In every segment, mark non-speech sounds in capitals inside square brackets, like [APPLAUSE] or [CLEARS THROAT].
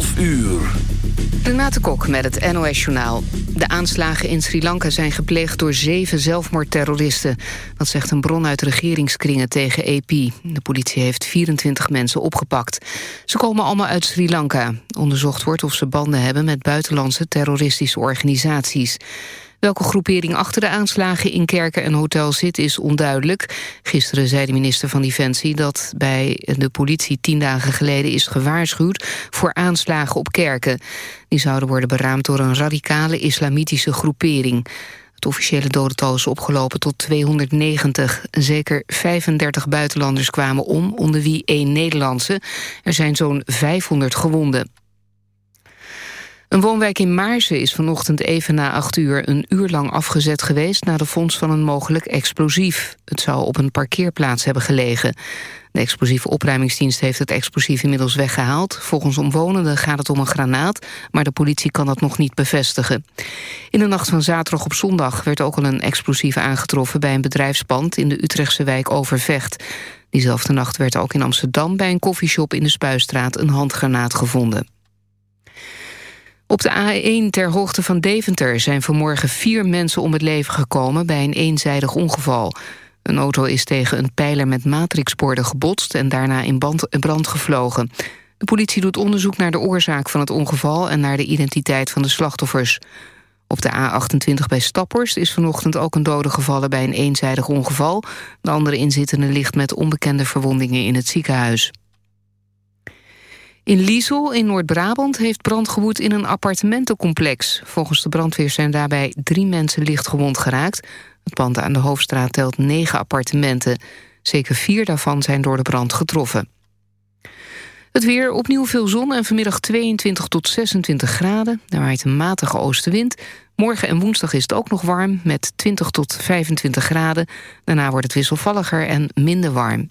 12 uur. Renate Kok met het NOS Journaal. De aanslagen in Sri Lanka zijn gepleegd door zeven zelfmoordterroristen. Dat zegt een bron uit regeringskringen tegen AP. De politie heeft 24 mensen opgepakt. Ze komen allemaal uit Sri Lanka. Onderzocht wordt of ze banden hebben met buitenlandse terroristische organisaties. Welke groepering achter de aanslagen in kerken en hotels zit is onduidelijk. Gisteren zei de minister van Defensie dat bij de politie tien dagen geleden is gewaarschuwd voor aanslagen op kerken. Die zouden worden beraamd door een radicale islamitische groepering. Het officiële dodental is opgelopen tot 290. Zeker 35 buitenlanders kwamen om, onder wie één Nederlandse. Er zijn zo'n 500 gewonden. Een woonwijk in Maarsen is vanochtend even na acht uur... een uur lang afgezet geweest na de vondst van een mogelijk explosief. Het zou op een parkeerplaats hebben gelegen. De explosieve opruimingsdienst heeft het explosief inmiddels weggehaald. Volgens omwonenden gaat het om een granaat... maar de politie kan dat nog niet bevestigen. In de nacht van zaterdag op zondag werd ook al een explosief aangetroffen... bij een bedrijfspand in de Utrechtse wijk Overvecht. Diezelfde nacht werd ook in Amsterdam bij een koffieshop in de Spuistraat... een handgranaat gevonden. Op de A1 ter hoogte van Deventer zijn vanmorgen vier mensen om het leven gekomen bij een eenzijdig ongeval. Een auto is tegen een pijler met matrixborden gebotst en daarna in brand gevlogen. De politie doet onderzoek naar de oorzaak van het ongeval en naar de identiteit van de slachtoffers. Op de A28 bij Staphorst is vanochtend ook een dode gevallen bij een eenzijdig ongeval. De andere inzittende ligt met onbekende verwondingen in het ziekenhuis. In Liesel in Noord-Brabant heeft brand gewoed in een appartementencomplex. Volgens de brandweer zijn daarbij drie mensen licht gewond geraakt. Het pand aan de Hoofdstraat telt negen appartementen. Zeker vier daarvan zijn door de brand getroffen. Het weer, opnieuw veel zon en vanmiddag 22 tot 26 graden. Er waait een matige oostenwind. Morgen en woensdag is het ook nog warm met 20 tot 25 graden. Daarna wordt het wisselvalliger en minder warm.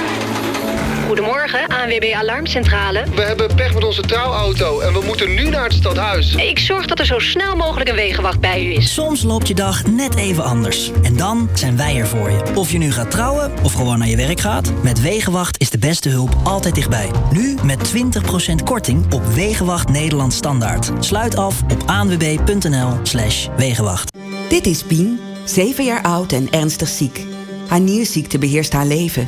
Goedemorgen, ANWB Alarmcentrale. We hebben pech met onze trouwauto en we moeten nu naar het stadhuis. Ik zorg dat er zo snel mogelijk een wegenwacht bij u is. Soms loopt je dag net even anders. En dan zijn wij er voor je. Of je nu gaat trouwen of gewoon naar je werk gaat. Met Wegenwacht is de beste hulp altijd dichtbij. Nu met 20% korting op Wegenwacht Nederland Standaard. Sluit af op anwb.nl slash Wegenwacht. Dit is Pien, 7 jaar oud en ernstig ziek. Haar nierziekte beheerst haar leven.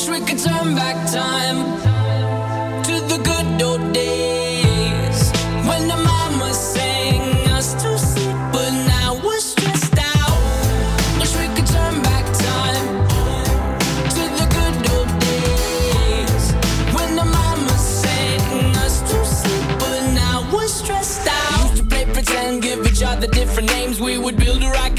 Wish we could turn back time to the good old days when the mama sang us to sleep, but now we're stressed out. Wish we could turn back time to the good old days when the mama sang us to sleep, but now we're stressed out. Used to play pretend, give each other different names. We would build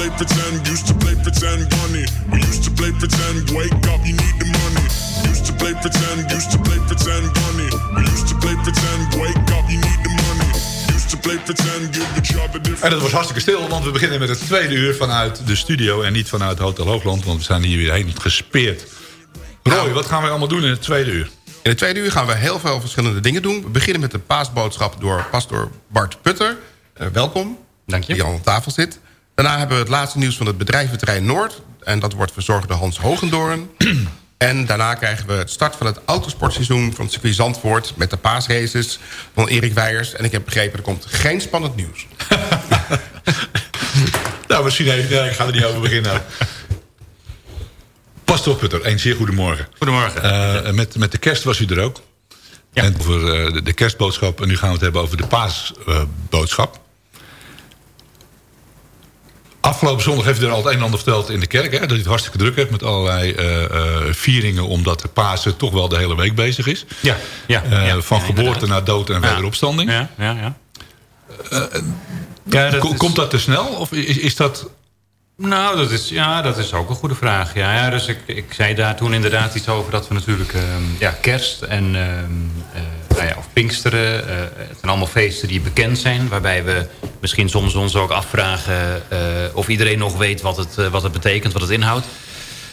play pretend, used to play pretend, bunny. We used to play pretend, wake up, you need the money. Used to play pretend, used to play pretend, bunny. We used to play pretend, wake up, you need the money. Used to play pretend, give each other different. En het was hartstikke stil, want we beginnen met het tweede uur vanuit de studio... en niet vanuit Hotel Hoogland, want we zijn hier weer heen gespeerd. Roy, wat gaan we allemaal doen in het tweede uur? In het tweede uur gaan we heel veel verschillende dingen doen. We beginnen met de paasboodschap door pastor Bart Putter. Eh, welkom. Dank je. Die al aan tafel zit. Daarna hebben we het laatste nieuws van het bedrijventerrein Noord. En dat wordt verzorgd door Hans Hogendoorn. [CLEARS THROAT] en daarna krijgen we het start van het autosportseizoen van het circuit Zandvoort... met de paasraces van Erik Weijers. En ik heb begrepen, er komt geen spannend nieuws. [LAUGHS] Nou, misschien even, ja, ik ga er niet over beginnen. Pastor Putter, een zeer goedemorgen. Goedemorgen. Eh, met, met de kerst was u er ook. En over eh, de, de kerstboodschap. En nu gaan we het hebben over de paasboodschap. Afgelopen zondag heeft u er al het een en ander verteld in de kerk. Hè, dat u het hartstikke druk heeft met allerlei eh, eh, vieringen. Omdat de Pasen toch wel de hele week bezig is. Ja, ja, Eh, ja, van ja, geboorte naar dood en wederopstanding. Ja, ja, ja. Ja, dat ko- is- Komt dat te snel? Of is, is dat... Nou, dat is, ja, dat is ook een goede vraag. Ja, ja, dus ik, ik zei daar toen inderdaad iets over dat we natuurlijk ehm, ja, kerst en ehm, eh, nou of Pinksteren. eh, het zijn allemaal feesten die bekend zijn. Waarbij we misschien soms ons ook afvragen eh, of iedereen nog weet wat het, eh, wat het betekent, wat het inhoudt.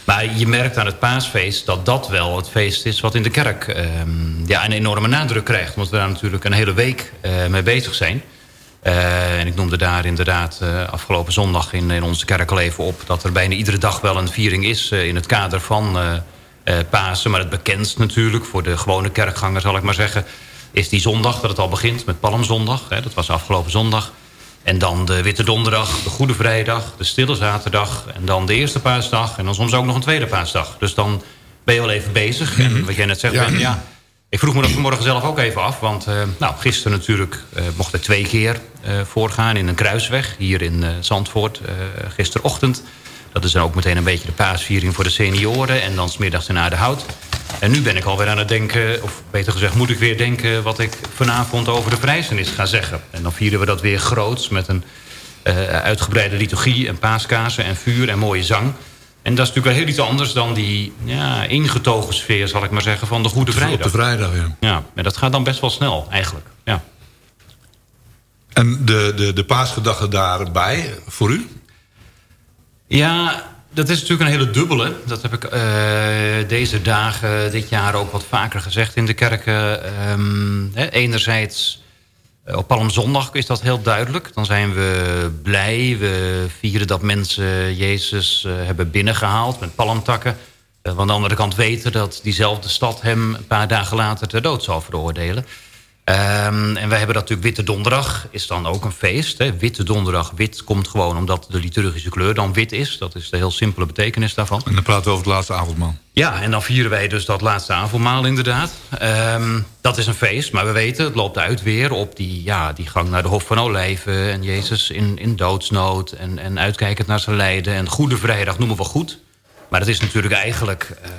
Maar je merkt aan het paasfeest dat dat wel het feest is wat in de kerk ehm, ja, een enorme nadruk krijgt. Omdat we daar natuurlijk een hele week mee bezig zijn. En ik noemde daar inderdaad afgelopen zondag in, in onze kerk al even op... dat er bijna iedere dag wel een viering is in het kader van Pasen. Maar het bekendst natuurlijk voor de gewone kerkganger, zal ik maar zeggen... is die zondag dat het al begint met Palmzondag. Hè, dat was afgelopen zondag. En dan de Witte Donderdag, de Goede Vrijdag, de Stille Zaterdag... en dan de Eerste Paasdag en dan soms ook nog een Tweede Paasdag. Dus dan ben je wel even bezig. En wat jij net zegt, Ja. Ben, ja, ik vroeg me dat vanmorgen zelf ook even af. Want eh, nou, gisteren natuurlijk eh, mocht ik twee keer eh, voorgaan in een kruisweg... hier in eh, Zandvoort, eh, gisterochtend. Dat is dan ook meteen een beetje de paasviering voor de senioren... en dan smiddags in Aardehout. En nu ben ik alweer aan het denken, of beter gezegd moet ik weer denken... wat ik vanavond over de prijzenis ga zeggen. En dan vieren we dat weer groots met een eh, uitgebreide liturgie... en paaskaarsen en vuur en mooie zang... En dat is natuurlijk wel heel iets anders dan die ja, ingetogen sfeer, zal ik maar zeggen, van de Goede Vrijdag. Op de vrijdag, ja. Ja, en dat gaat dan best wel snel, eigenlijk. Ja. En de, de, de paasgedachte daarbij, voor u? Ja, dat is natuurlijk een hele dubbele. Dat heb ik eh, deze dagen, dit jaar ook wat vaker gezegd in de kerken. Ehm, hè, enerzijds, eh, op Palmzondag is dat heel duidelijk. Dan zijn we blij. We vieren dat mensen Jezus eh, hebben binnengehaald met palmtakken. Uh, aan de andere kant weten dat diezelfde stad hem een paar dagen later ter dood zal veroordelen. Um, en wij hebben dat natuurlijk Witte Donderdag, is dan ook een feest. Hè. Witte Donderdag, wit komt gewoon omdat de liturgische kleur dan wit is. Dat is de heel simpele betekenis daarvan. En dan praten we over het laatste avondmaal. Ja, en dan vieren wij dus dat laatste avondmaal inderdaad. Um, dat is een feest, maar we weten, het loopt uit weer op die, ja, die gang naar de Hof van Olijven... en Jezus in, in doodsnood en, en uitkijkend naar zijn lijden. En Goede Vrijdag noemen we goed. Maar dat is natuurlijk eigenlijk... Uh,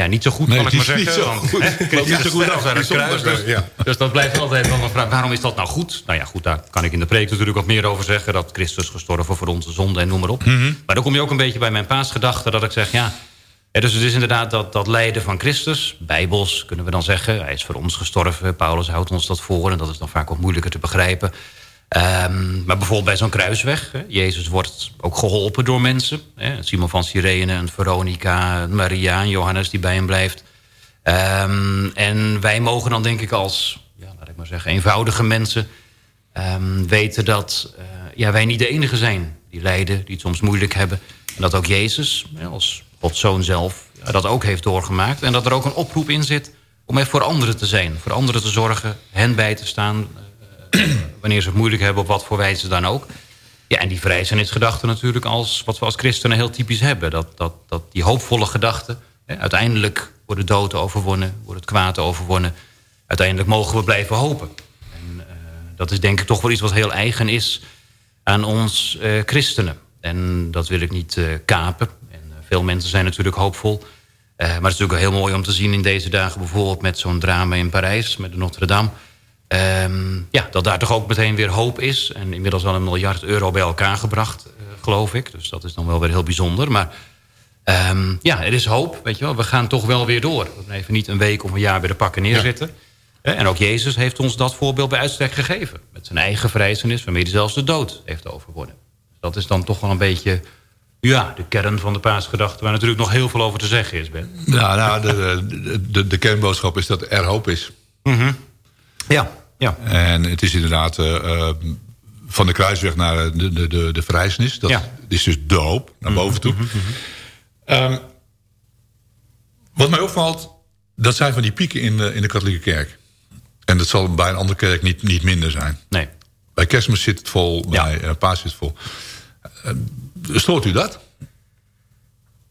ja, niet zo goed, Nee, kan ik maar zeggen. niet zo want, goed. hè, niet zo Bijzonder, kruis. Dus, ja. dus dat blijft altijd wel een vraag. Waarom is dat nou goed? Nou ja, goed, daar kan ik in de preek natuurlijk wat meer over zeggen. Dat Christus gestorven voor onze zonde en noem maar op. Mhm. Maar dan kom je ook een beetje bij mijn paasgedachte. Dat ik zeg, ja... dus het is inderdaad dat, dat lijden van Christus. Bijbels, kunnen we dan zeggen. Hij is voor ons gestorven. Paulus houdt ons dat voor. En dat is dan vaak wat moeilijker te begrijpen. Ehm, maar bijvoorbeeld bij zo'n kruisweg. Hè, Jezus wordt ook geholpen door mensen. Hè, Simon van Cyrene, en Veronica, Maria en Johannes die bij hem blijft. Ehm, en wij mogen dan denk ik als, ja, laat ik maar zeggen, eenvoudige mensen... ehm, weten dat eh, ja, wij niet de enige zijn die lijden, die het soms moeilijk hebben. En dat ook Jezus, als Gods zoon zelf, dat ook heeft doorgemaakt. En dat er ook een oproep in zit om er voor anderen te zijn. Voor anderen te zorgen, hen bij te staan... eh, [CLEARS THROAT] wanneer ze het moeilijk hebben, op wat voor wijze dan ook. Ja, en die vrijzinnigheidsgedachte natuurlijk als wat we als christenen heel typisch hebben. Dat, dat, dat die hoopvolle gedachte, hè, uiteindelijk wordt de dood overwonnen, wordt het kwaad overwonnen. Uiteindelijk mogen we blijven hopen. En uh, dat is denk ik toch wel iets wat heel eigen is aan ons uh, christenen. En dat wil ik niet uh, kapen. En veel mensen zijn natuurlijk hoopvol. maar het is natuurlijk heel mooi om te zien in deze dagen... bijvoorbeeld met zo'n drama in Parijs, met de Notre Dame... Um, ja, dat daar toch ook meteen weer hoop is. En inmiddels al een miljard euro bij elkaar gebracht, uh, geloof ik. Dus dat is dan wel weer heel bijzonder. Maar um, ja, er is hoop, weet je wel. We gaan toch wel weer door. We blijven niet een week of een jaar bij de pakken neerzitten. Ja. En ook Jezus heeft ons dat voorbeeld bij uitstek gegeven. Met zijn eigen vrijzenis, waarmee hij zelfs de dood heeft overwonnen. Dus dat is dan toch wel een beetje... Ja, de kern van de paasgedachte... waar natuurlijk nog heel veel over te zeggen is, Ben. Ja, nou, de, de, de, de kernboodschap is dat er hoop is. Mm -hmm. Ja, ja. En het is inderdaad uh, uh, van de kruisweg naar de, de, de, de verrijzenis. Dat ja. is dus de hoop, naar boven toe. Mm -hmm. um, wat mij opvalt, dat zijn van die pieken in de, in de katholieke kerk. En dat zal bij een andere kerk niet, niet minder zijn. Nee. Bij kerstmis zit het vol, ja. bij uh, paas zit het vol. stoort u dat?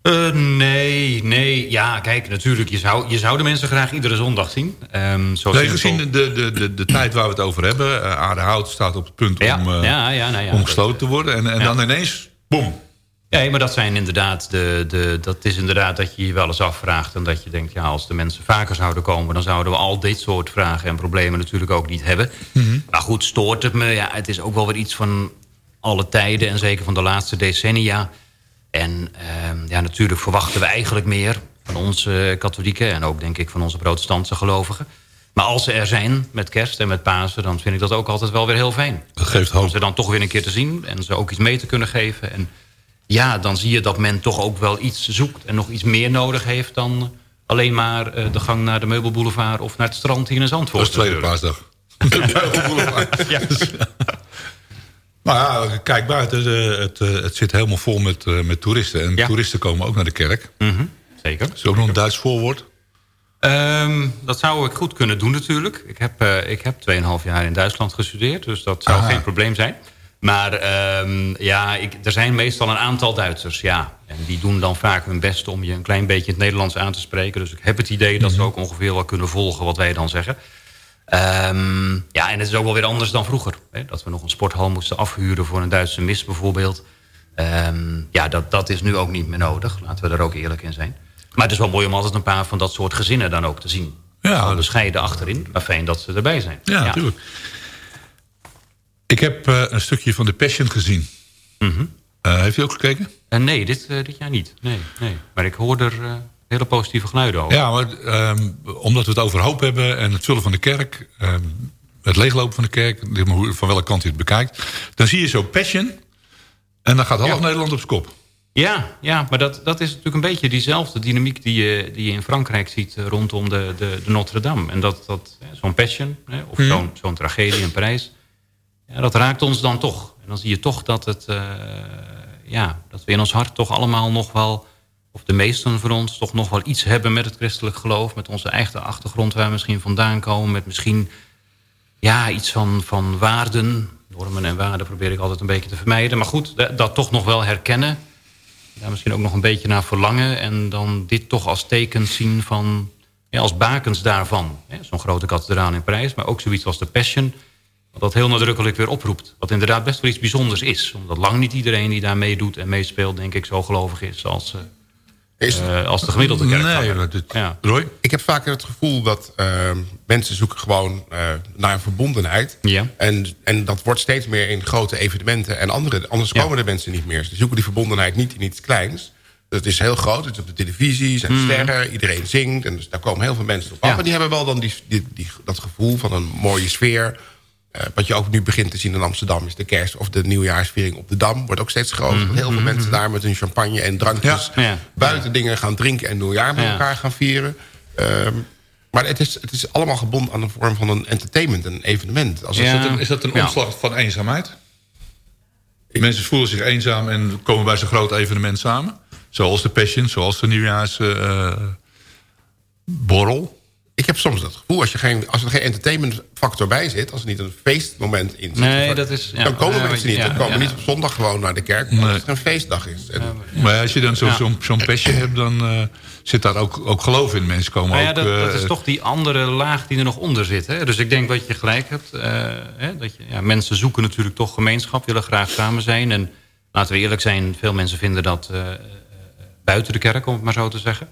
Uh, nee, nee. Ja, kijk, natuurlijk. Je zou, je zou de mensen graag iedere zondag zien. Um, zo nee, gezien de, de, de, de tijd waar we het over hebben. Uh, Aardehout staat op het punt ja, om, uh, ja, ja, nou om gesloten te worden. En, en dan ineens, boem. Nee, maar dat zijn inderdaad de, de, dat is inderdaad dat je je wel eens afvraagt... en dat je denkt, ja, als de mensen vaker zouden komen... dan zouden we al dit soort vragen en problemen natuurlijk ook niet hebben. Mm -hmm. Maar goed, stoort het me? Ja, het is ook wel weer iets van alle tijden... en zeker van de laatste decennia... En uh, ja, natuurlijk verwachten we eigenlijk meer van onze katholieken... en ook denk ik van onze protestantse gelovigen. Maar als ze er zijn met kerst en met Pasen... dan vind ik dat ook altijd wel weer heel fijn. Dat geeft hoop. Om ze dan toch weer een keer te zien en ze ook iets mee te kunnen geven. En ja, dan zie je dat men toch ook wel iets zoekt... en nog iets meer nodig heeft dan alleen maar uh, de gang naar de Meubelboulevard... of naar het strand hier in Zandvoort. Dat is tweede paasdag. [LAUGHS] de Meubelboulevard. ja. Maar ja, kijk buiten, het, het zit helemaal vol met, uh, met toeristen. En ja. toeristen komen ook naar de kerk. Mm -hmm. Zeker. Is er ook nog een Duits voorwoord? Um, dat zou ik goed kunnen doen natuurlijk. Ik heb, uh, ik heb 2,5 jaar in Duitsland gestudeerd, dus dat zou Aha. geen probleem zijn. Maar um, ja, ik, er zijn meestal een aantal Duitsers, ja. En die doen dan vaak hun best om je een klein beetje het Nederlands aan te spreken. Dus ik heb het idee dat mm -hmm. ze ook ongeveer wel kunnen volgen wat wij dan zeggen. Um, ja, en het is ook wel weer anders dan vroeger. Hè? Dat we nog een sporthal moesten afhuren voor een Duitse mis bijvoorbeeld. Um, ja, dat, dat is nu ook niet meer nodig. Laten we daar ook eerlijk in zijn. Maar het is wel mooi om altijd een paar van dat soort gezinnen dan ook te zien. Ja, bescheiden achterin, maar fijn dat ze erbij zijn. Ja, natuurlijk. Ik heb uh, een stukje van The Passion gezien. Mm -hmm. uh, heeft u ook gekeken? Uh, nee, dit, dit jaar niet. Nee, nee. Maar ik hoor er hele positieve geluiden over. Ja, maar um, omdat we het over hoop hebben en het vullen van de kerk... Um, het leeglopen van de kerk, van welke kant je het bekijkt... dan zie je zo Passion en dan gaat half ja. Nederland op zijn kop. Ja, ja maar dat, dat is natuurlijk een beetje diezelfde dynamiek... die je, die je in Frankrijk ziet eh, rondom de, de, de Notre-Dame. En dat, dat zo'n passion, hè, of Mhm. zo'n zo'n tragedie in Parijs... Ja, dat raakt ons dan toch. En dan zie je toch dat, het, eh, ja, dat we in ons hart toch allemaal nog wel... of de meesten van ons toch nog wel iets hebben met het christelijk geloof... met onze eigen achtergrond waar we misschien vandaan komen... met misschien ja, iets van, van waarden. Normen en waarden probeer ik altijd een beetje te vermijden. Maar goed, dat, toch nog wel herkennen. Daar misschien ook nog een beetje naar verlangen. En dan dit toch als tekens zien van... Als bakens daarvan. Zo'n grote kathedraal in Parijs. Maar ook zoiets als de Passion. Wat dat heel nadrukkelijk weer oproept. Wat inderdaad best wel iets bijzonders is. Omdat lang niet iedereen die daar meedoet en meespeelt... denk ik zo gelovig is als, eh, als de gemiddelde kerk. Nee, ja. Roy? Ik heb vaker het gevoel dat eh, mensen zoeken gewoon eh, naar een verbondenheid. Ja. En, en dat wordt steeds meer in grote evenementen. En andere, anders komen de mensen niet meer. Ze zoeken die verbondenheid niet in iets kleins. Dat is heel groot. Het is op de televisie, zijn Mhm. sterren, iedereen zingt. En dus daar komen heel veel mensen op af. Ja. Maar die hebben wel dan die, die, die, dat gevoel van een mooie sfeer. Eh, wat je ook nu begint te zien in Amsterdam is de kerst... of de nieuwjaarsviering op de Dam. Wordt ook steeds groter. Mhm. Heel veel mensen daar met hun champagne en drankjes... Ja. buiten dingen gaan drinken en nieuwjaar met Ja. elkaar gaan vieren. Ehm, maar het is, het is allemaal gebonden aan een vorm van een entertainment, een evenement. Als Is, het, dat een, is dat een Ja. omslag van eenzaamheid? Mensen voelen zich eenzaam en komen bij zo'n groot evenement samen. Zoals de Passion, zoals de nieuwjaarsborrel. Ik heb soms dat gevoel, als, je geen, als er geen entertainment factor bij zit... als er niet een feestmoment in zit... Nee, dan- dat is- ja. dan komen Ja, mensen niet. ja, dan komen ja. niet op zondag gewoon naar de kerk... omdat Nee. het een feestdag is. En, maar als je dan zo- zo'n zo'n Passion hebt, dan eh, zit daar ook, ook geloof in. Mensen komen Nou ja, ook... dat, dat eh, is toch die andere laag die er nog onder zit. Hè? Dus ik denk dat je gelijk hebt. eh, hè, dat je, ja, mensen zoeken natuurlijk toch gemeenschap, willen graag samen zijn. En laten we eerlijk zijn, veel mensen vinden dat buiten de kerk, om het maar zo te zeggen.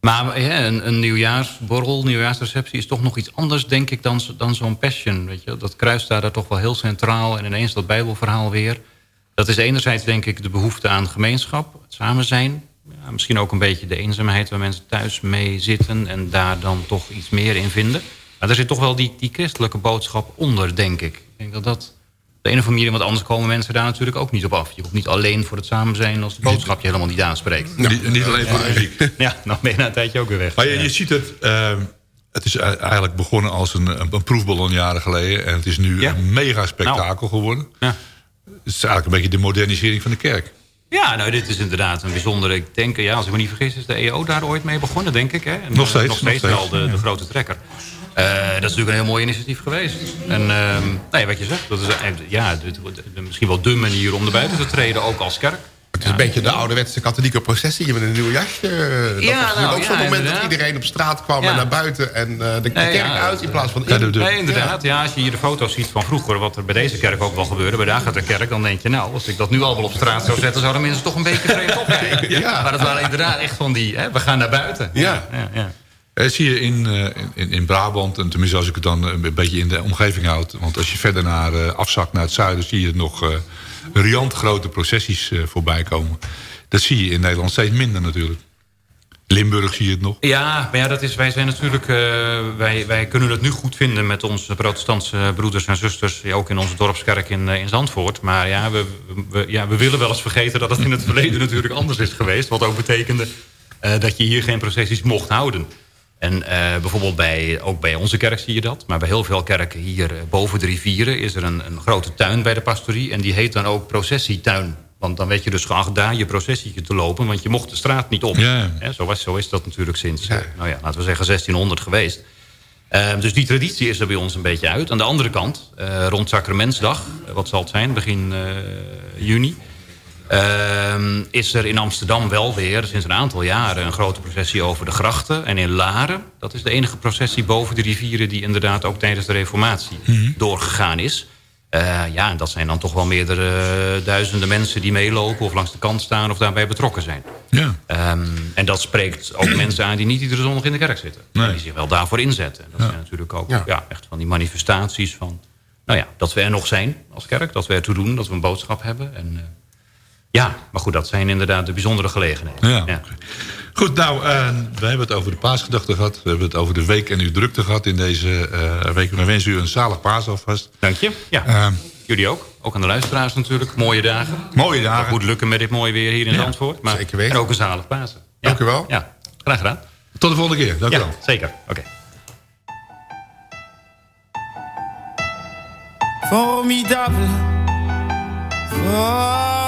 Maar hè, een, nieuwjaarsborrel, nieuwjaarsreceptie is toch nog iets anders, denk ik, dan, dan zo'n passion. Weet je? Dat kruist daar, daar toch wel heel centraal. En ineens dat bijbelverhaal weer. Dat is enerzijds, denk ik, de behoefte aan gemeenschap, het samen zijn. Ja, misschien ook een beetje de eenzaamheid waar mensen thuis mee zitten... en daar dan toch iets meer in vinden. Maar er zit toch wel die, die christelijke boodschap onder, denk ik. Ik denk dat dat de ene familie, want anders komen mensen daar natuurlijk ook niet op af. Je hoeft niet alleen voor het samen zijn als de boodschap je helemaal niet aanspreekt. Niet, niet alleen voor de muziek. [LAUGHS] Ja, dan ben je na een tijdje ook weer weg. Maar je, je ziet het... eh, het is eigenlijk begonnen als een, een, proefballon jaren geleden. En het is nu een mega spektakel geworden. Ja. Het is eigenlijk een beetje de modernisering van de kerk. Ja, nou, dit is inderdaad een bijzondere... Ik denk, ja, als ik me niet vergis, is de EO daar ooit mee begonnen, denk ik. Hè? En, Nog eh, steeds, Nog steeds nog wel de, ja. de grote trekker. Eh, dat is natuurlijk een heel mooi initiatief geweest. En ehm, nee, wat je zegt, dat is eh, ja, misschien wel dé manier om er buiten te treden, ook als kerk. Het is een beetje de ouderwetse katholieke processie met een nieuw jasje. Dat Ja, was nou, ook ja, zo'n moment inderdaad. dat iedereen op straat kwam Ja. en naar buiten en eh, de, de Nee, kerk ja, uit in plaats van in. Nee, inderdaad. Ja, als je hier de foto's ziet van vroeger, wat er bij deze kerk ook wel gebeurde, bij de kerk, dan denk je, nou, als ik dat nu al wel op straat zou zetten, zouden mensen toch een beetje vreemd opkijken. [LAUGHS] Ja. Maar dat waren inderdaad echt van die, hè, we gaan naar buiten. Ja. ja, ja. Eh, zie je in, eh, in, in Brabant, en tenminste als ik het dan een beetje in de omgeving houd... want als je verder naar eh, afzakt naar het zuiden... zie je nog eh riant grote processies eh, voorbij komen. Dat zie je in Nederland steeds minder natuurlijk. Limburg zie je het nog. Ja, maar ja, dat is, wij zijn natuurlijk, eh, wij, wij kunnen het nu goed vinden met onze protestantse broeders en zusters, ook in onze dorpskerk in, eh, in Zandvoort. Maar ja we, we, ja, we willen wel eens vergeten dat het in het verleden natuurlijk anders is geweest. Wat ook betekende eh, dat je hier geen processies mocht houden. En eh, bijvoorbeeld bij, ook bij onze kerk zie je dat. Maar bij heel veel kerken hier eh, boven de rivieren is er een, een grote tuin bij de pastorie. En die heet dan ook processietuin. Want dan werd je dus geacht daar je processietje te lopen. Want je mocht de straat niet op. Ja. Zo, was, zo is dat natuurlijk sinds, eh, nou ja, laten we zeggen 1600 geweest. Eh, dus die traditie is er bij ons een beetje uit. Aan de andere kant, rond Sacramentsdag, wat zal het zijn, begin juni... Ehm, is er in Amsterdam wel weer sinds een aantal jaren een grote processie over de grachten. En in Laren, dat is de enige processie boven de rivieren... die inderdaad ook tijdens de reformatie doorgegaan is. Eh, ja, en dat zijn dan toch wel meerdere eh, duizenden mensen die meelopen... of langs de kant staan of daarbij betrokken zijn. Ja. Ehm, en dat spreekt ook [CLEARS THROAT] mensen aan die niet iedere zondag in de kerk zitten. Nee. Die zich wel daarvoor inzetten. En dat zijn natuurlijk ook Ja. ja. echt van die manifestaties van... Nou ja, dat we er nog zijn als kerk. Dat we ertoe doen, dat we een boodschap hebben. En, eh, ja, maar goed, dat zijn inderdaad de bijzondere gelegenheden. Ja. Goed, nou, eh, we hebben het over de paasgedachten gehad. We hebben het over de week en uw drukte gehad in deze eh, week. We wensen u een zalig paas alvast. Dank je. Ja, Eh, jullie ook. Ook aan de luisteraars natuurlijk. Mooie dagen. Mooie dagen. Moet lukken met dit mooie weer hier in Ja, Zandvoort. Maar, zeker weten. En ook een zalig Pasen. Ja. Dank u wel. Ja, graag gedaan. Tot de volgende keer. Dank u Ja, wel. zeker. Oké. Formidable, formidable.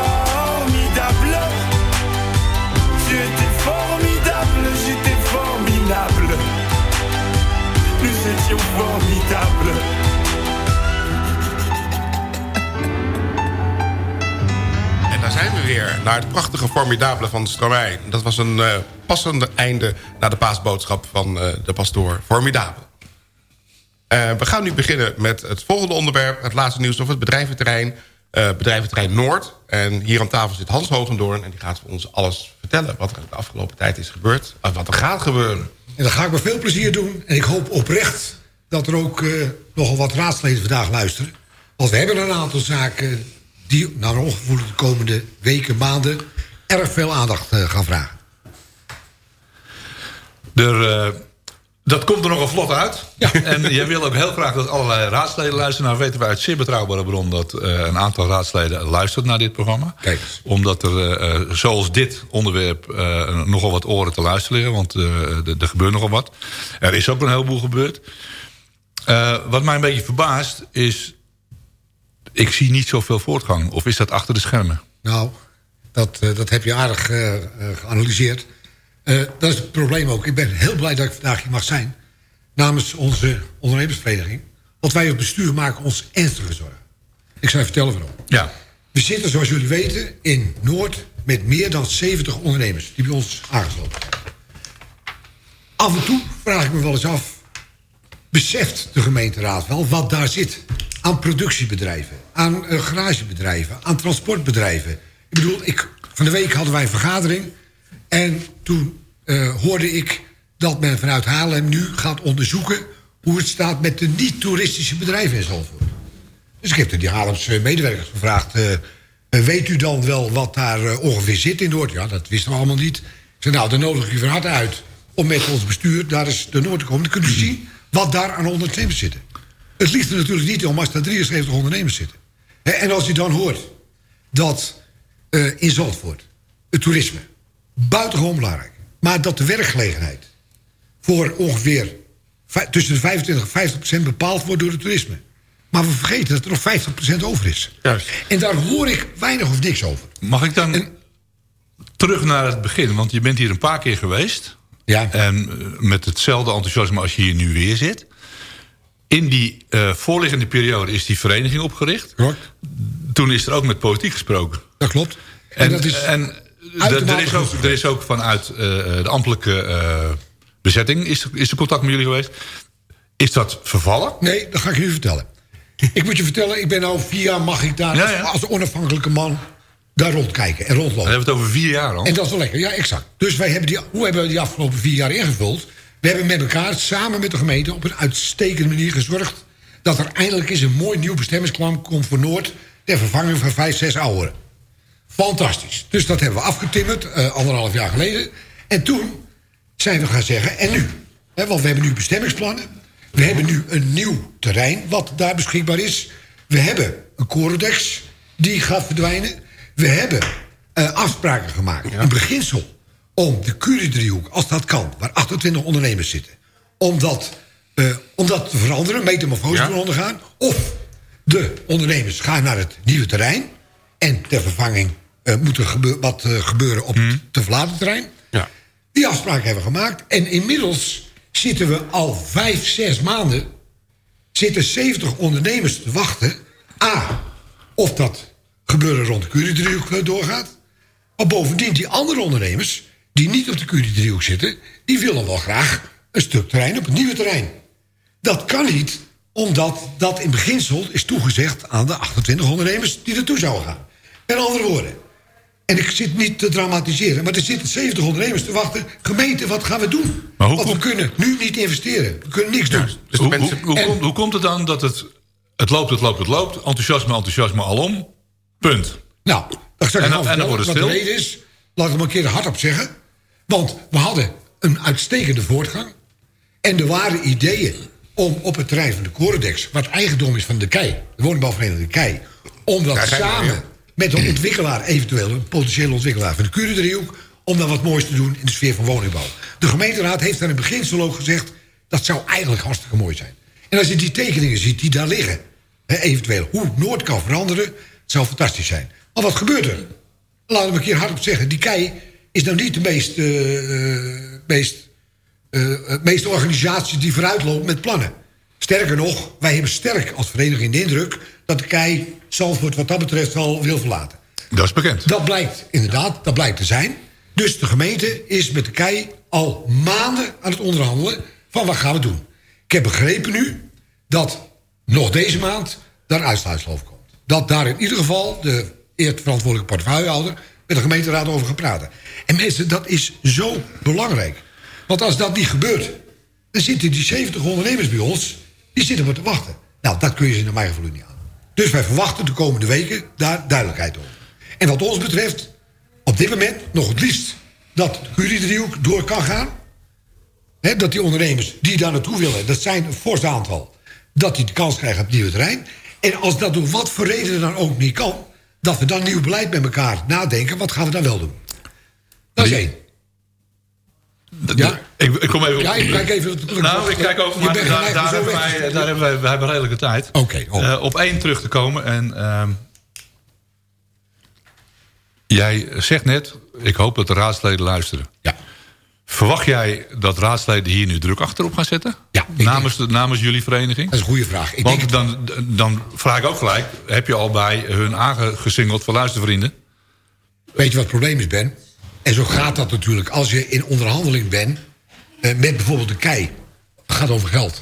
Formidable, j'étais formidable. Nous étions formidables. En daar zijn we weer, naar het prachtige formidabele van Stromae. Dat was een eh, passende einde naar de paasboodschap van eh, de pastoor. Formidabel. Eh, we gaan nu beginnen met het volgende onderwerp. Het laatste nieuws over het bedrijventerrein. Eh bedrijventerrein Noord. En hier aan tafel zit Hans Hogendoorn. En die gaat ons alles vertellen wat er de afgelopen tijd is gebeurd. Of wat er gaat gebeuren. En dat ga ik met veel plezier doen. En ik hoop oprecht dat er ook eh, nogal wat raadsleden vandaag luisteren. Want we hebben een aantal zaken die naar gevoel de komende weken, maanden... erg veel aandacht eh, gaan vragen. Er, dat komt er nogal vlot uit. [LAUGHS] En jij wil ook heel graag dat allerlei raadsleden luisteren. Nou weten we uit zeer betrouwbare bron... dat eh, een aantal raadsleden luistert naar dit programma. Kijk Omdat er, eh, eh, zoals dit onderwerp... eh, nogal wat oren te luisteren liggen. Want er- gebeurt nogal wat. Er is ook een heleboel gebeurd. Wat mij een beetje verbaast is... ik zie niet zoveel voortgang. Of is dat achter de schermen? Nou, dat, dat heb je aardig geanalyseerd. Eh, dat is het probleem ook. Ik ben heel blij dat ik vandaag hier mag zijn. Namens onze ondernemersvereniging. Want wij als bestuur maken ons ernstige zorgen. Ik zal je vertellen waarom. Ja. We zitten, zoals jullie weten, in Noord... met meer dan 70 ondernemers die bij ons aangesloten zijn. Af en toe vraag ik me wel eens af... beseft de gemeenteraad wel wat daar zit? Aan productiebedrijven, aan eh, garagebedrijven, aan transportbedrijven. Ik bedoel, ik, van de week hadden wij een vergadering... en toen eh, hoorde ik dat men vanuit Haarlem nu gaat onderzoeken... hoe het staat met de niet-toeristische bedrijven in Zandvoort. Dus ik heb er die Haarlemse medewerkers gevraagd... eh, eh, weet u dan wel wat daar ongeveer zit in Noord? Ja, dat wisten we allemaal niet. Zei, nou, dan nodig ik u van harte uit... om met ons bestuur daar eens de Noord te komen. Dan kunt u zien wat daar aan ondernemers zitten. Het ligt er natuurlijk niet om als daar 73 ondernemers zitten. En als u dan hoort dat in Zandvoort het toerisme buitengewoon belangrijk... maar dat de werkgelegenheid voor ongeveer tussen de 25 en 50 procent bepaald wordt door het toerisme. Maar we vergeten dat er nog 50 procent over is. En daar hoor ik weinig of niks over. Mag ik dan terug naar het begin? Want je bent hier een paar keer geweest. Ja. En eh, met hetzelfde enthousiasme als je hier nu weer zit. In die eh, voorliggende periode is die vereniging opgericht. Klopt. Toen is er ook met politiek gesproken. Dat klopt. En, En dat is en er, is ook, er is ook vanuit eh, de ambtelijke eh, bezetting... Is, is er contact met jullie geweest. Is dat vervallen? Nee, dat ga ik je nu vertellen. [LAUGHS] ik moet je vertellen, ik ben al vier jaar mag ik daar Ja, als- ja. als onafhankelijke man daar rondkijken en Dan rondlopen. hebben we het over vier jaar al. En dat is wel lekker, ja, exact. Dus wij hebben die, hoe hebben we die afgelopen vier jaar ingevuld? We hebben met elkaar, samen met de gemeente... op een uitstekende manier gezorgd... dat er eindelijk eens een mooi nieuw bestemmingsplan komt voor Noord... ter vervanging van vijf, zes ouderen. Fantastisch. Dus dat hebben we afgetimmerd, eh, anderhalf jaar geleden. En toen zijn we gaan zeggen, en nu? Want we hebben nu bestemmingsplannen. We hebben nu een nieuw terrein wat daar beschikbaar is. We hebben een corodex die gaat verdwijnen. We hebben eh, afspraken gemaakt, in beginsel... om de Curie-driehoek, als dat kan, waar 28 ondernemers zitten... om dat, eh, om dat te veranderen, metamorfose te ondergaan... of de ondernemers gaan naar het nieuwe terrein... en ter vervanging moet er wat eh, gebeuren op het te verlaten terrein. Ja. Die afspraak hebben we gemaakt. En inmiddels zitten we al vijf, zes maanden... zitten 70 ondernemers te wachten. A, of dat gebeuren rond de Curie-driehoek eh, doorgaat. Maar bovendien, die andere ondernemers... die niet op de Curie-driehoek zitten... die willen wel graag een stuk terrein op het nieuwe terrein. Dat kan niet, omdat dat in beginsel is toegezegd... aan de 28 ondernemers die ertoe zouden gaan. Met andere woorden... En ik zit niet te dramatiseren, maar er zitten 70 ondernemers te wachten. Gemeente, wat gaan we doen? Maar hoe Want we kunnen nu niet investeren. We kunnen niks doen. Dus de hoe, mensen, hoe, hoe, komt, hoe komt het dan dat het... Het loopt, het loopt, het loopt. Enthousiasme, enthousiasme alom. Punt. Nou, dat zal ik En dan- en dan vertellen wordt het wat de stil. reden is. Laat ik hem een keer hardop zeggen. Want we hadden een uitstekende voortgang. En er waren ideeën om op het terrein van de Coredex... wat eigendom is van de KEI, de woningbouwvereniging de KEI... om dat samen ja. Met een ontwikkelaar, eventueel een potentiële ontwikkelaar van de Curie-driehoek... om daar wat moois te doen in de sfeer van woningbouw. De gemeenteraad heeft daar in beginsel ook gezegd... dat zou eigenlijk hartstikke mooi zijn. En als je die tekeningen ziet die daar liggen... Eventueel hoe Noord kan veranderen, zou fantastisch zijn. Maar wat gebeurt er? Laten we een keer hardop zeggen... die KEI is nou niet de meest, eh, eh, meest, eh, meeste organisatie die vooruit loopt met plannen. Sterker nog, wij hebben sterk als vereniging de indruk... dat de KEI Zandvoort wat dat betreft wel wil verlaten. Dat is bekend. Dat blijkt inderdaad, dat blijkt te zijn. Dus de gemeente is met de KEI al maanden aan het onderhandelen... van wat gaan we doen. Ik heb begrepen nu dat nog deze maand daar uitsluitsgeloof komt. Dat daar in ieder geval de eerst verantwoordelijke portefeuillehouder... met de gemeenteraad over gaat praten. En mensen, dat is zo belangrijk. Want als dat niet gebeurt... dan zitten die 70 ondernemers bij ons... die zitten maar te wachten. Nou, dat kun je ze naar mijn gevoel niet aan. Dus wij verwachten de komende weken daar duidelijkheid over. En wat ons betreft, op dit moment nog het liefst... dat de Curie-driehoek door kan gaan. Dat die ondernemers die daar naartoe willen... dat zijn een fors aantal... dat die de kans krijgen op het nieuwe terrein. En als dat door wat voor reden dan ook niet kan... dat we dan nieuw beleid met elkaar nadenken... wat gaan we dan wel doen? Dat is één. Ja? Ik, ik kom even op. Ja, ik kijk even... Nou, ik kijk over, maar daar, daar, hebben wij, daar hebben wij, wij hebben redelijke tijd. Oké. Eh, op één terug te komen. En, ehm, jij zegt net, ik hoop dat de raadsleden luisteren. Ja. Verwacht jij dat raadsleden hier nu druk achterop gaan zetten? Ja. Namens, de, namens jullie vereniging? Dat is een goede vraag. Ik Want denk dan, dan vraag ik ook gelijk, heb je al bij hun aangesingeld van luistervrienden? Weet je wat het probleem is, Ben? En zo gaat dat natuurlijk. Als je in onderhandeling bent eh, met bijvoorbeeld de KEI. Het gaat over geld.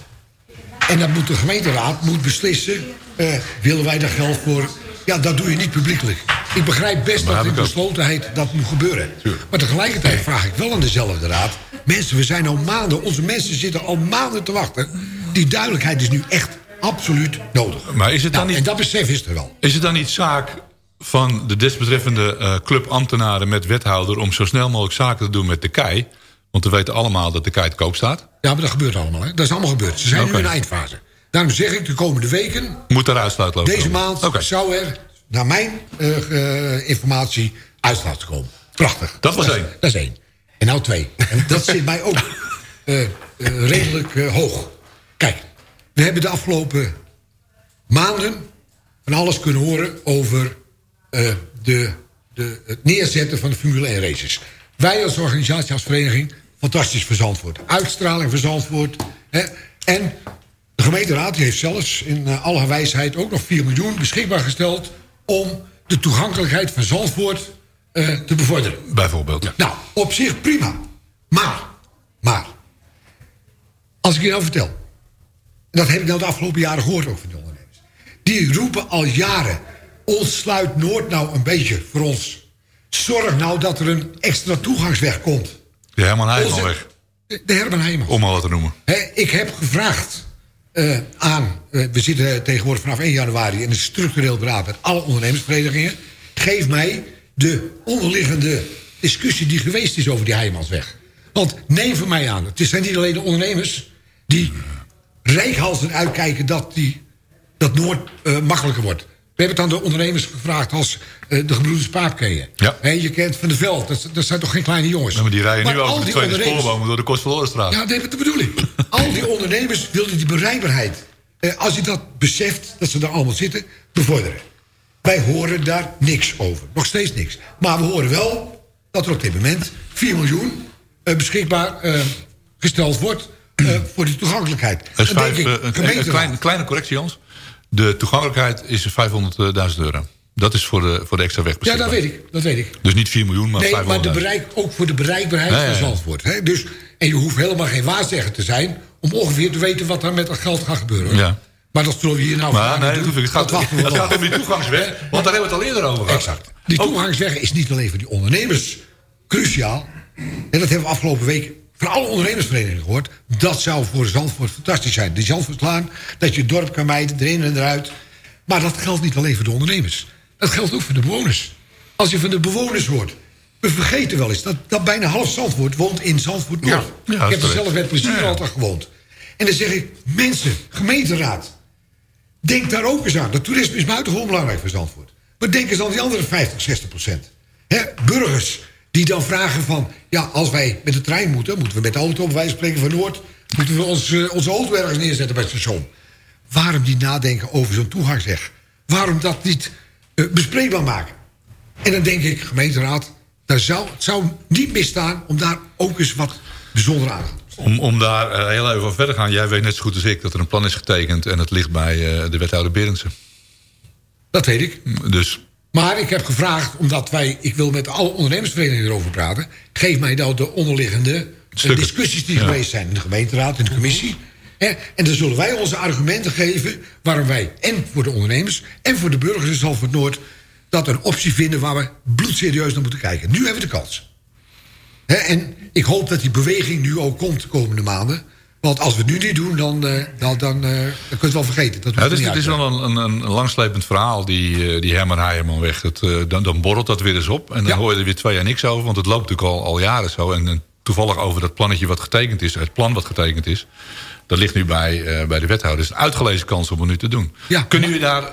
En dan moet de gemeenteraad moet beslissen... eh, willen wij daar geld voor... Ja, dat doe je niet publiekelijk. Ik begrijp best dat in beslotenheid dat moet gebeuren. Maar tegelijkertijd vraag ik wel aan dezelfde raad... mensen, we zijn al maanden, onze mensen zitten al maanden te wachten. Die duidelijkheid is nu echt absoluut nodig. Maar is het dan Nou, niet... En dat besef is er wel. Is het dan niet zaak van de desbetreffende eh, club ambtenaren met wethouder... om zo snel mogelijk zaken te doen met de KEI? Want we weten allemaal dat de KEI te koop staat. Ja, maar dat gebeurt allemaal. Hè? Dat is allemaal gebeurd. Ze zijn nu in de eindfase. Daarom zeg ik, de komende weken, Moet er uitsluit lopen? deze maand... zou er, naar mijn eh, eh, informatie, uitsluit komen. Prachtig. Dat was één. Dat is één. En nou twee. En dat zit mij ook eh, eh, redelijk eh, hoog. Kijk, we hebben de afgelopen maanden van alles kunnen horen over eh, de, de, het neerzetten van de Formule 1 races. Wij als organisatie, als vereniging, fantastisch voor Zandvoort. Uitstraling voor Zandvoort. Hè? En de gemeenteraad die heeft zelfs in eh, alle wijsheid ook nog 4 miljoen beschikbaar gesteld... om de toegankelijkheid van Zandvoort eh, te bevorderen. Bijvoorbeeld. Nou, op zich prima. Maar, maar, als ik je nou vertel... dat heb ik nou de afgelopen jaren gehoord ook van de ondernemers... die roepen al jaren... ons sluit Noord nou een beetje voor ons. Zorg nou dat er een extra toegangsweg komt. De Herman Heijmanweg, De Herman Heijman. om maar wat te noemen. Ik heb gevraagd eh, aan... eh, we zitten tegenwoordig vanaf 1 januari... in een structureel beraad met alle ondernemersverenigingen. Geef mij de onderliggende discussie die geweest is over die Heijmansweg. Want neem van mij aan, het zijn niet alleen de ondernemers... die rijkhalsend uitkijken dat, die, dat Noord eh, makkelijker wordt. We hebben het aan de ondernemers gevraagd als eh, de gebroeders Paap ken je. Ja. Hè, je kent Van de Veld, dat, dat zijn toch geen kleine jongens. Ja, maar die rijden nu Maar al over de die tweede ondernemers- spoorbomen door de Kostverlorenstraat. ja, dat bedoel ik. [LAUGHS] Al die ondernemers wilden die bereikbaarheid. Eh, als je dat beseft, dat ze daar allemaal zitten, bevorderen. Wij horen daar niks over. Nog steeds niks. Maar we horen wel dat er op dit moment 4 miljoen eh, beschikbaar gesteld wordt voor die toegankelijkheid. Is vijf, ik, een, een gemeenteraad. klein- een kleine correctie, Jans. De toegankelijkheid is 500.000 euro. Dat is voor de, voor de extra weg Ja, dat weet ik. Dat weet ik. Dus niet 4 miljoen, maar nee, 500.000. maar de bereik, ook voor de bereikbaarheid ja, van. Zandvoort. Hè? Dus, en je hoeft helemaal geen waarzegger te zijn... om ongeveer te weten wat er met dat geld gaat gebeuren. Ja. Maar dat zullen we hier nou Maar vandaag nee, dat doen. hoef ik. Het gaat, het gaat om die toegangsweg. Want daar hebben we het al eerder over gehad. Exact. Die toegangsweg is niet alleen voor die ondernemers cruciaal. En dat hebben we afgelopen week van alle ondernemersverenigingen gehoord. Dat zou voor Zandvoort fantastisch zijn. Die Zandvoortlaan, dat je het dorp kan mijden, erin en eruit. Maar dat geldt niet alleen voor de ondernemers. Dat geldt ook voor de bewoners. Als je van de bewoners hoort... We vergeten wel eens dat, dat bijna half Zandvoort woont in Zandvoort Noord. Ja, ik heb er zelf met plezier Ja, altijd gewoond. En dan zeg ik, mensen, gemeenteraad... Denk daar ook eens aan. Dat toerisme is buitengewoon belangrijk voor Zandvoort. Maar denk eens aan die andere 50, 60 procent. Burgers die dan vragen van... ja, als wij met de trein moeten... moeten we met de auto, bij wijze van spreken van Noord... moeten we ons, eh, onze auto ergens neerzetten bij het station. Waarom niet nadenken over zo'n toegangsweg? Waarom dat niet eh, bespreekbaar maken? En dan denk ik, gemeenteraad... Daar zou, het zou niet misstaan om daar ook eens wat bijzonder aan te doen. Om, om daar eh, heel even verder te gaan. Jij weet net zo goed als ik dat er een plan is getekend... en het ligt bij de wethouder Berendsen. Dat weet ik. Dus Maar ik heb gevraagd, omdat wij... ik wil met alle ondernemersverenigingen erover praten... geef mij nou de onderliggende eh, Stukken. discussies die Ja. geweest zijn... in de gemeenteraad, in de commissie. Hè, en dan zullen wij onze argumenten geven... waarom wij en voor de ondernemers... en voor de burgers in Zalvoort Noord... dat een optie vinden waar we bloedserieus naar moeten kijken. Nu hebben we de kans. Hè, en ik hoop dat die beweging nu ook komt de komende maanden... Want als we het nu niet doen, dan, eh, dan, dan, eh, dan kun je het wel vergeten. Dat Ja, het is, het is wel een, een, een langslepend verhaal, die, eh, die Herman Heijerman weg. Het, dan, dan borrelt dat weer eens op. En dan hoor je er weer twee jaar niks over. Want het loopt natuurlijk al, al jaren zo. En, eh, toevallig over dat plannetje wat getekend is. Het plan wat getekend is. Dat ligt nu bij, bij de wethouder. Het is een uitgelezen kans om het nu te doen. Kunnen jullie daar,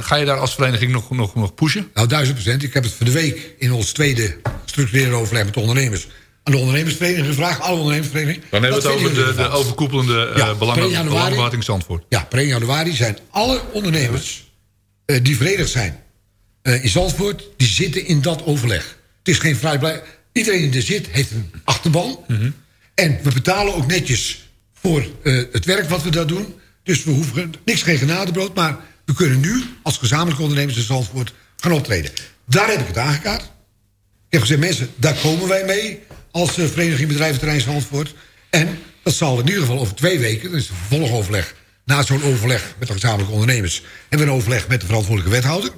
ga je daar als vereniging nog, nog, nog pushen? Nou, duizend procent. Ik heb het van de week in ons tweede structurele overleg met de ondernemers... aan de ondernemersvereniging gevraagd, alle ondernemersverenigingen. Dan hebben we het over de, overkoepelende eh Ja, belangen, belangenbehartiging Zandvoort. Ja, per 1 januari zijn alle ondernemers eh, die verenigd zijn eh, in Zandvoort... die zitten in dat overleg. Het is geen vrijblijf. Iedereen die er zit heeft een achterban. Mhm. En we betalen ook netjes voor het werk wat we daar doen. Dus we hoeven niks geen genadebrood. Maar we kunnen nu als gezamenlijke ondernemers in Zandvoort gaan optreden. Daar heb ik het aangekaart. Ik heb gezegd, mensen, daar komen wij mee... als eh, Vereniging Bedrijventerrein Zandvoort. En dat zal in ieder geval over twee weken... dat is een vervolgoverleg... na zo'n overleg met de gezamenlijke ondernemers... we een overleg met de verantwoordelijke wethouder.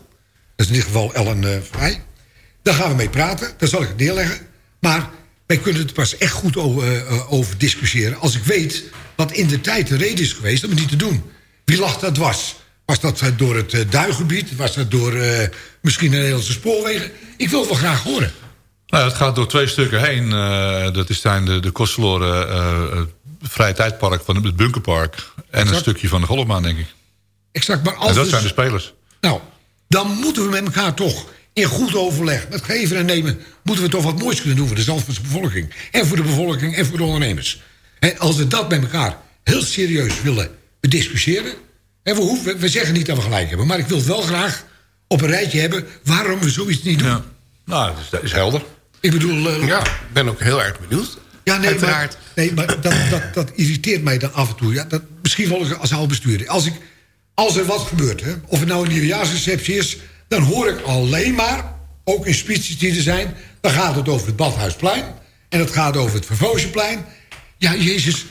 is in dit geval Ellen eh Vrij. Daar gaan we mee praten, daar zal ik het neerleggen. Maar wij kunnen het pas echt goed over, eh, over discussiëren... als ik weet wat in de tijd de reden is geweest om het niet te doen. Wie lag dat was? Was dat door het duingebied? Was dat door misschien de Nederlandse spoorwegen? Ik wil het wel graag horen. Nou, het gaat door twee stukken heen. Eh, dat is zijn de, de Kostverloren eh, eh, vrije tijdpark van het Bunkerpark. En een stukje van de golfbaan, denk ik. Exact, maar als En dat dus- zijn de spelers. Nou, dan moeten we met elkaar toch in goed overleg... met geven en nemen, moeten we toch wat moois kunnen doen... voor de Zandvoortse bevolking. En voor de bevolking en voor de ondernemers. En als we dat met elkaar heel serieus willen bediscussiëren... En we, hoeven, we zeggen niet dat we gelijk hebben... maar ik wil het wel graag op een rijtje hebben... waarom we zoiets niet doen. Nou, dat is, dat is helder. Ik bedoel... eh, Ja, ik ben ook heel erg benieuwd. Ja, nee, Uiteraard. maar, nee, maar dat, dat, dat irriteert mij dan af en toe. Ja, dat, misschien wel als oud bestuurder. Als, ik, als er wat gebeurt, hè, of het nou een nieuwjaarsreceptie is... dan hoor ik alleen maar, ook in speeches die er zijn... dan gaat het over het Badhuisplein... en het gaat over het Vervoosjeplein. Ja, jezus,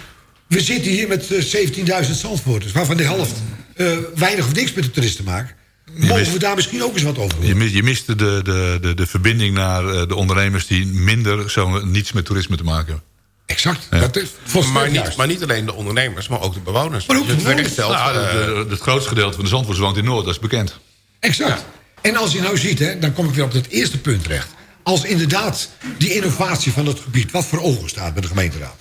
we zitten hier met eh, 17.000 Zandvoorters... waarvan de helft eh, weinig of niks met de toeristen maakt. Mogen mist- we daar misschien ook eens wat over doen? Je, mis- je miste de, de, de, de verbinding naar eh, de ondernemers... die minder zo niets met toerisme te maken hebben. Exact. Ja. Dat is Maar niet, maar niet alleen de ondernemers, maar ook de bewoners. Maar ook de Dus het bewoners. Nou, eh, de- de- het grootste gedeelte van de Zandvoorters woont in Noord, dat is bekend. Exact. En als je nou ziet, hè, dan kom ik weer op het eerste punt terecht. Als inderdaad die innovatie van het gebied... wat voor ogen staat bij de gemeenteraad.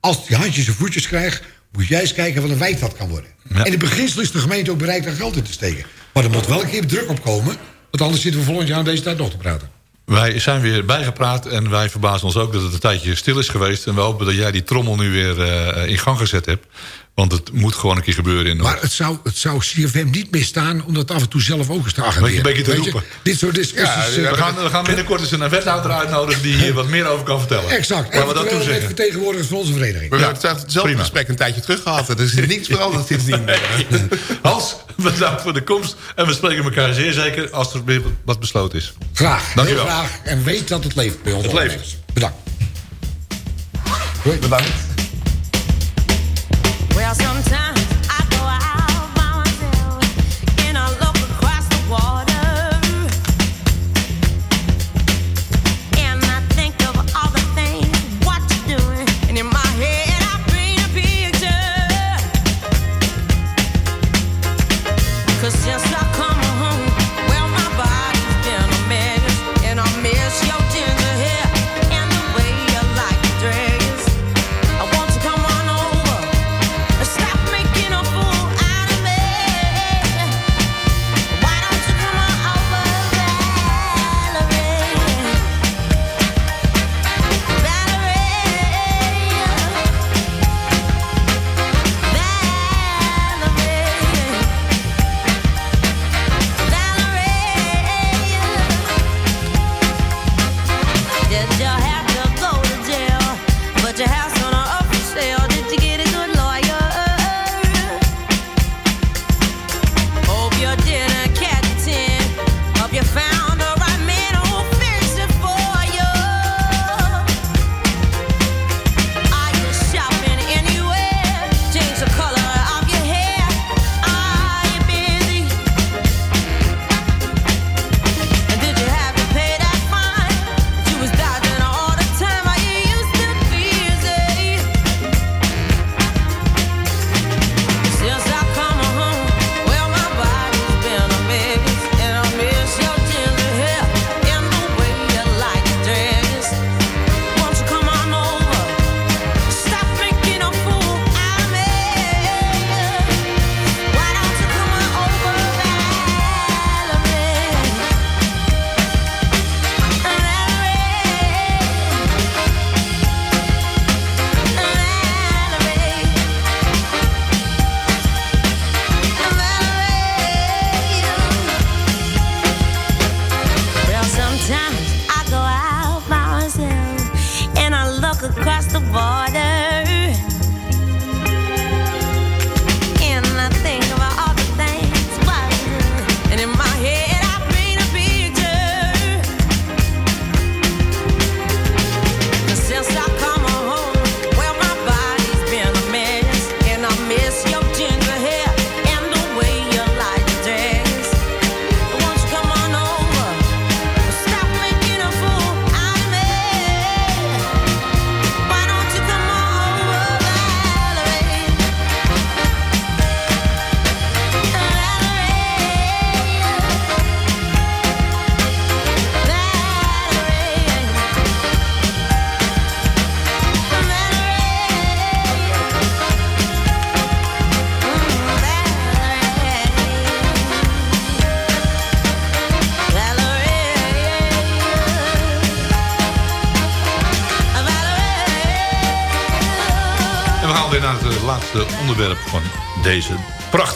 Als die handjes en voetjes krijgt... moet jij eens kijken wat een wijk dat kan worden. En in beginsel is de gemeente ook bereid daar geld in te steken. Maar er moet wel een keer druk op komen... want anders zitten we volgend jaar aan deze tijd nog te praten. Wij zijn weer bijgepraat en wij verbazen ons ook dat het een tijdje stil is geweest. En we hopen dat jij die trommel nu weer eh, in gang gezet hebt. Want het moet gewoon een keer gebeuren in. Maar het zou, het zou CFM niet misstaan... om dat af en toe zelf ook eens te Beetje- agenderen. beetje te Weet je, roepen. Dit soort discussies... Ja, eh, we, gaan, we gaan binnenkort eens een wethouder uitnodigen die hier wat meer over kan vertellen. Exact. Laten we dat toezeggen. vertegenwoordigers van onze vereniging. we hebben hetzelfde prima. gesprek een tijdje terug gehad. Er is niets veranderd sindsdien. [LAUGHS] Hans, bedankt voor de komst. En we spreken elkaar zeer zeker als er weer wat besloten is. Graag, Dank je heel wel. graag. En weet dat het leeft bij ons. Het leeft. Bedankt. Bedankt.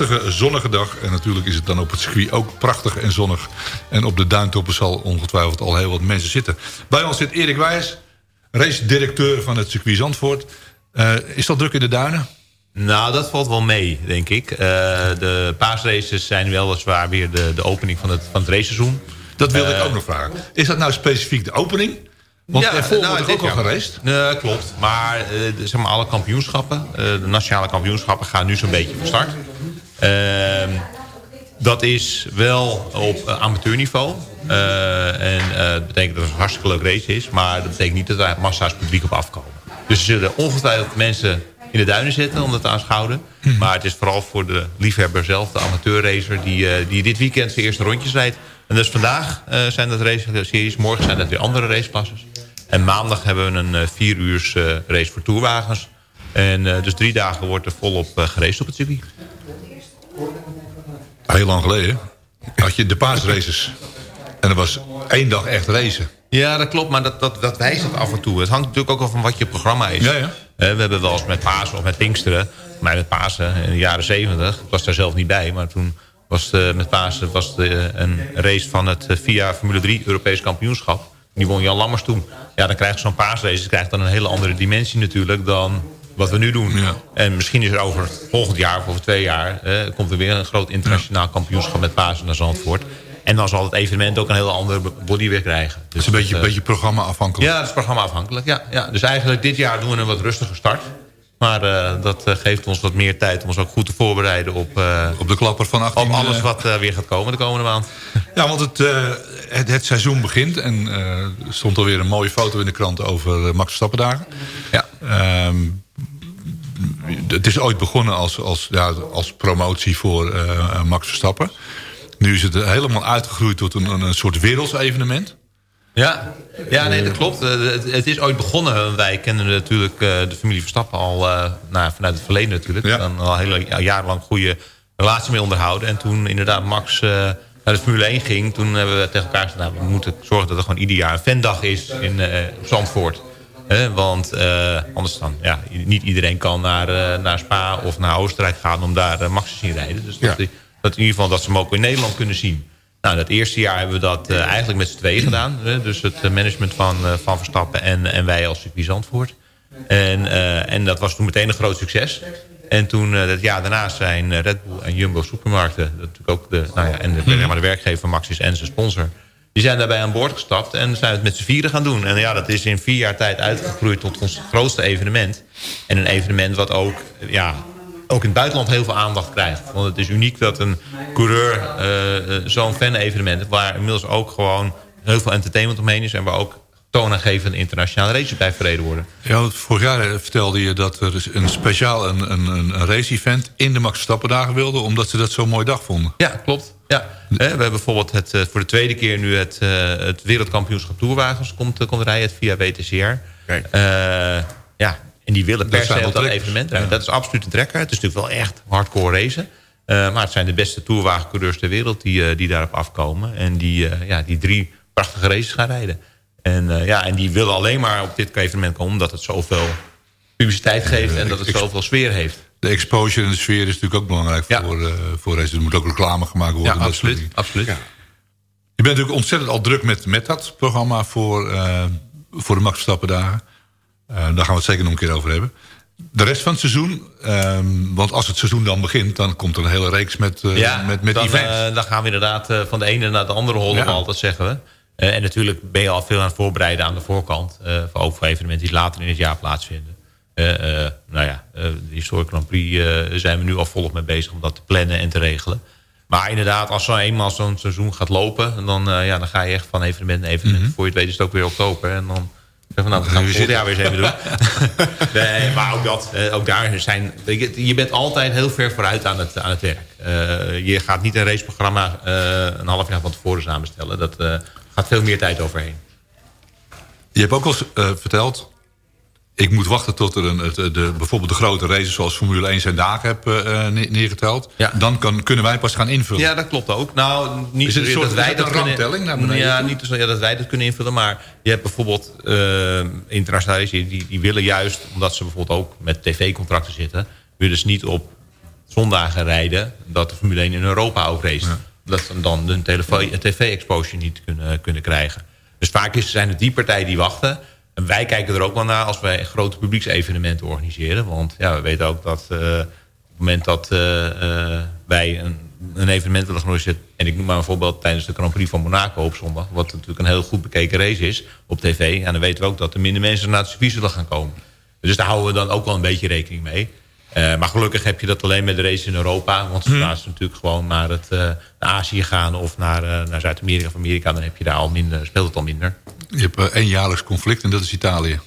Prachtige zonnige dag. En natuurlijk is het dan op het circuit ook prachtig en zonnig. En op de duintoppen zal ongetwijfeld al heel wat mensen zitten. Bij ons zit Erik Wijs, race-directeur van het circuit Zandvoort. Eh, is dat druk in de duinen? Nou, dat valt wel mee, denk ik. Eh, de paasraces zijn weliswaar weer de, de opening van het, van het raceseizoen. Dat wilde ik Eh, ook nog vragen. Is dat nou specifiek de opening? Want ervoor wordt er dit ook al geraced. Nee, klopt. Maar zeg maar alle kampioenschappen, de nationale kampioenschappen, gaan nu zo'n beetje van start. Ehm, dat is wel op eh, amateurniveau. Eh, en eh, dat betekent dat het een hartstikke leuk race is. Maar dat betekent niet dat daar massa's publiek op afkomen. Dus er zullen ongetwijfeld mensen in de duinen zitten om dat te aanschouwen. Maar het is vooral voor de liefhebber zelf, de amateurracer... die, die dit weekend zijn eerste rondjes rijdt. En dus vandaag zijn dat race-series. Morgen zijn dat weer andere raceklasses. En maandag hebben we een vier uurs eh, race voor toerwagens. En dus drie dagen wordt er volop uh, geraced op het circuit. Heel lang geleden had je de paasraces. En er was één dag echt racen. Ja, dat klopt, maar dat, dat, dat wijzigt af en toe. Het hangt natuurlijk ook af van wat je programma is. Ja, ja. We hebben wel eens met Pasen of met Pinksteren... maar met Pasen in de jaren zeventig... ik was daar zelf niet bij, maar toen was het, eh, met Pasen was een race van het eh, VIA Formule 3 Europees kampioenschap. Die won Jan Lammers toen. Ja, dan krijg je zo'n paasrace. Dat krijgt dan een hele andere dimensie natuurlijk dan wat we nu doen. En misschien is er over volgend jaar of over twee jaar... eh, komt er weer een groot internationaal kampioenschap met Pasen naar Zandvoort. En dan zal het evenement ook een heel andere body weer krijgen. Het is een beetje, eh, beetje programma afhankelijk. ja, dat is programma afhankelijk. Ja, ja. Dus eigenlijk dit jaar doen we een wat rustiger start. Maar eh, dat eh, geeft ons wat meer tijd om ons ook goed te voorbereiden op, eh, op de klapper van 18. Op alles eh, wat eh, weer gaat komen de komende maand. [LAUGHS] Ja, want het, eh, het, het seizoen begint. En eh, er stond alweer een mooie foto in de krant over eh, Max Verstappen dagen. Ja. Ehm, het is ooit begonnen als, als, ja, als promotie voor eh, Max Verstappen. Nu is het helemaal uitgegroeid tot een, een soort wereldsevenement. Ja, ja nee, dat klopt. Eh, het, het is ooit begonnen. Wij kennen natuurlijk eh, de familie Verstappen al eh, nou, vanuit het verleden natuurlijk. Dan al hele ja, jarenlang goede relatie mee onderhouden. En toen inderdaad Max eh, naar de Formule 1 ging... toen hebben we tegen elkaar gezegd... Nou, we moeten zorgen dat er gewoon ieder jaar een fandag is in eh, Zandvoort. Want eh, anders dan, ja, niet iedereen kan naar, eh, naar Spa of naar Oostenrijk gaan... om daar eh, Max te zien rijden. Dus dat, die- dat in ieder geval dat ze hem ook in Nederland kunnen zien. Nou, dat eerste jaar hebben we dat eigenlijk met z'n tweeën gedaan. Hè? Dus het management van, van Verstappen en, en wij als circuit Zandvoort. En, en dat was toen meteen een groot succes. En toen, het jaar daarna zijn Red Bull en Jumbo Supermarkten... dat natuurlijk ook de, nou ja, en de, maar de werkgever Max is en zijn sponsor... die zijn daarbij aan boord gestapt en zijn het met z'n vieren gaan doen. En ja, dat is in vier jaar tijd uitgegroeid tot ons grootste evenement. En een evenement wat ook... Ja, ook in het buitenland heel veel aandacht krijgt. Want het is uniek dat een coureur eh, eh, zo'n fan-evenement... waar inmiddels ook gewoon heel veel entertainment omheen is... en waar ook toonaangevende internationale races bij verreden worden. Ja, vorig jaar eh, vertelde je dat er dus een speciaal een, een, een race-event... in de Max Verstappen dagen wilden, omdat ze dat zo'n mooi dag vonden. Ja, klopt. Ja. Hè, we hebben bijvoorbeeld het, eh, voor de tweede keer nu het, eh, het wereldkampioenschap toerwagens komt, komt rijden, het via WTCR. Eh, ja, en die willen per se op dat trekkers. evenement rijden. Dat is absoluut een trekker. Het is natuurlijk wel echt hardcore racen. Eh, maar het zijn de beste toerwagencoureurs ter wereld die, eh, die daarop afkomen. En die, eh, ja, die drie prachtige races gaan rijden. En, eh, ja, en die willen alleen maar op dit evenement komen... omdat het zoveel publiciteit geeft en dat het zoveel sfeer heeft. De exposure en de sfeer is natuurlijk ook belangrijk voor, eh voor races. Er moet ook reclame gemaakt worden. Ja, absoluut. absoluut. Je bent natuurlijk ontzettend al druk met, met dat programma voor, eh, voor de Max Verstappen dagen. Daar gaan we het zeker nog een keer over hebben. De rest van het seizoen, ehm, want als het seizoen dan begint... dan komt er een hele reeks met, ja, met, met dan, events. dan gaan we inderdaad van de ene naar de andere hollen, Ja. altijd zeggen we. Eh, en natuurlijk ben je al veel aan het voorbereiden aan de voorkant. eh, voor, ook voor evenementen die later in het jaar plaatsvinden. Eh, nou ja, de Historic Grand Prix zijn we nu al volop mee bezig om dat te plannen en te regelen. Maar inderdaad, als zo eenmaal zo'n seizoen gaat lopen... Dan, ja, dan ga je echt van evenement naar evenement. Mhm. Voor je het weet is het ook weer oktober. En dan zeggen we, nou, dat gaan we volgend jaar weer eens even doen. [LAUGHS] nee, maar ook dat. ook daar zijn... Je je bent altijd heel ver vooruit aan het, aan het werk. Je gaat niet een raceprogramma een half jaar van tevoren samenstellen. Dat gaat veel meer tijd overheen. Je hebt ook al eh, verteld... ik moet wachten tot er een, het, de, bijvoorbeeld de grote races... zoals Formule 1 zijn dagen heb eh, ne- neergeteld. Dan kan, kunnen wij pas gaan invullen. Ja, dat klopt ook. Nou, niet Is het een zozeer soort- dat wij dat een kunnen... rangtelling naar beneden Ja, niet zozeer dat wij dat kunnen invullen. Maar je hebt bijvoorbeeld uh, internationale races... Die, die willen juist, omdat ze bijvoorbeeld ook met tv-contracten zitten... wil dus niet op zondagen rijden... dat de Formule 1 in Europa ook race. Dat ze dan hun tv-exposure niet kunnen, kunnen krijgen. Dus vaak is, zijn het die partijen die wachten. En wij kijken er ook wel naar als wij grote publieksevenementen organiseren. Want ja, we weten ook dat eh, op het moment dat eh, eh, wij een, een evenement willen organiseren... en ik noem maar een voorbeeld tijdens de Grand Prix van Monaco op zondag... wat natuurlijk een heel goed bekeken race is op tv... en dan weten we ook dat er minder mensen naar het circuit zullen gaan komen. Dus daar houden we dan ook wel een beetje rekening mee. Uh, maar gelukkig heb je dat alleen met de race in Europa. Want zodra ze natuurlijk gewoon naar, het, uh, naar Azië gaan... of naar, uh, naar Zuid-Amerika of Amerika... dan heb je daar al minder, speelt het al minder. Je hebt één jaarlijks conflict en dat is Italië.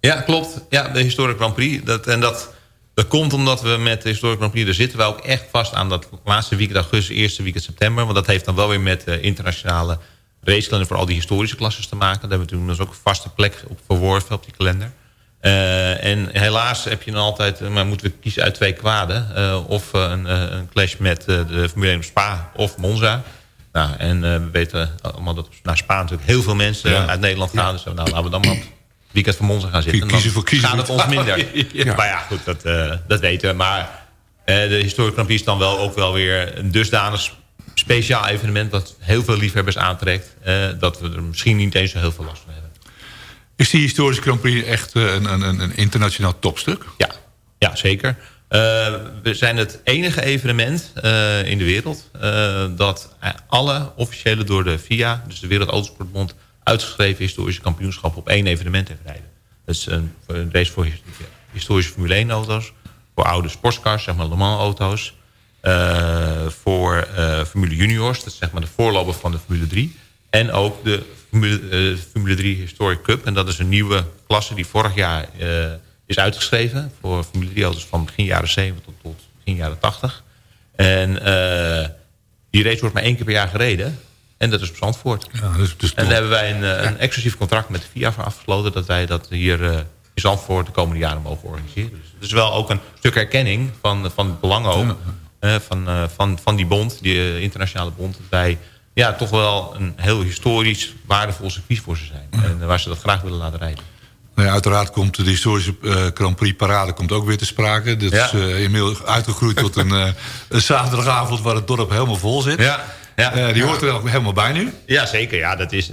Ja, klopt. Ja, de Historic Grand Prix. Dat, en dat, dat komt omdat we met de Historic Grand Prix... daar zitten we ook echt vast aan dat laatste weekend augustus... eerste weekend september. Want dat heeft dan wel weer met internationale racekalender... voor al die historische klasses te maken. Daar hebben we toen dus ook een vaste plek op verworven op die kalender. Uh, en helaas heb je dan altijd, maar moeten we kiezen uit twee kwaden. Uh, of een, een, clash met de Formule 1 op Spa of Monza. Nou, en we weten allemaal dat naar Spa natuurlijk heel veel mensen ja. uit Nederland gaan. Ja. Dus nou, laten we dan maar op het weekend van Monza gaan zitten. Kiezen voor kiezen. Gaat het ons minder. [LAUGHS] ja. Maar ja, goed, dat, dat weten we. Maar de Historic Grand Prix is dan wel ook wel weer een dusdanig speciaal evenement... dat heel veel liefhebbers aantrekt. dat we er misschien niet eens zo heel veel last. Is die historische Grand Prix echt een, een, een internationaal topstuk? Ja, ja zeker. Uh, we zijn het enige evenement uh, in de wereld... Dat alle officiële door de FIA, dus de Wereld Autosportbond... uitgeschreven historische kampioenschappen op één evenement heeft rijden. Dat is een, een race voor historische Formule 1 auto's... voor oude sportscars, zeg maar Le Mans auto's... voor Formule Juniors, dat is zeg maar de voorloper van de Formule 3... en ook de Formule, uh, Formule 3 Historic Cup. En dat is een nieuwe klasse die vorig jaar uh, is uitgeschreven... voor Formule 3 auto's van begin jaren 70 tot, tot begin jaren 80. En uh, die race wordt maar één keer per jaar gereden. En dat is op Zandvoort. Ja, dus, dus en daar hebben wij een, een, exclusief contract met de FIA voor afgesloten... dat wij dat hier in Zandvoort de komende jaren mogen organiseren. Dus het is wel ook een stuk erkenning van, van het belang ook... Ja. van, van, van die bond, die internationale bond... dat wij ja, toch wel een heel historisch waardevol circuit voor ze zijn. En waar ze dat graag willen laten rijden. Nou ja, uiteraard komt de historische uh, Grand Prix parade komt ook weer te sprake. Dat ja. is uh, inmiddels uitgegroeid tot een, uh, een, zaterdagavond waar het dorp helemaal vol zit. Ja. Ja. die hoort er ook helemaal bij nu. Ja, zeker. Ja, dat is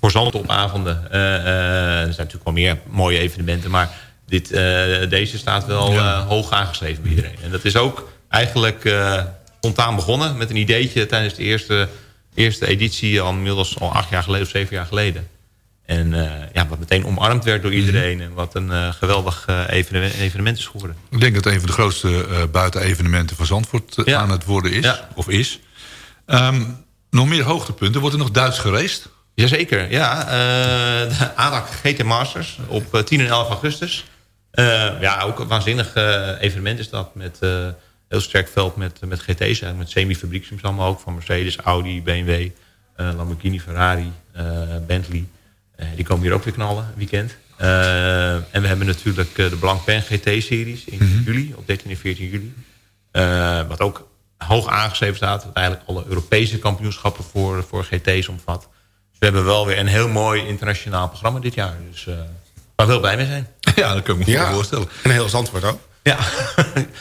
voor zandopavonden. er zijn natuurlijk wel meer mooie evenementen. Maar dit, deze staat wel hoog aangeschreven bij iedereen. En dat is ook eigenlijk spontaan begonnen met een ideetje tijdens de eerste, eerste editie... al inmiddels al acht jaar geleden of zeven jaar geleden. En uh, ja, wat meteen omarmd werd door iedereen. En wat een uh, geweldig uh, evenement, evenement is geworden. Ik denk dat het een van de grootste buitenevenementen van Zandvoort ja. aan het worden is. Ja. Of is. Um, nog meer hoogtepunten. Wordt er nog Duits gereest? Jazeker, ja. de ADAC GT Masters op 10 en 11 augustus. ja, ook een waanzinnig evenement is dat. Met heel sterk veld met, met GT's. Met semi-fabrieksteams allemaal ook. Van Mercedes, Audi, BMW, uh, Lamborghini, Ferrari, uh, Bentley. Uh, die komen hier ook weer knallen, weekend. en we hebben natuurlijk de Blancpain GT-series in mm -hmm. juli, op 13 en 14 juli. wat ook hoog aangeschreven staat. Wat eigenlijk alle Europese kampioenschappen voor, voor GT's omvat. Dus we hebben wel weer een heel mooi internationaal programma dit jaar. Dus waar we heel blij mee zijn. [LAUGHS] Ja, dat kan ik me ja. voorstellen. En heel Zandvoort ook. Ja,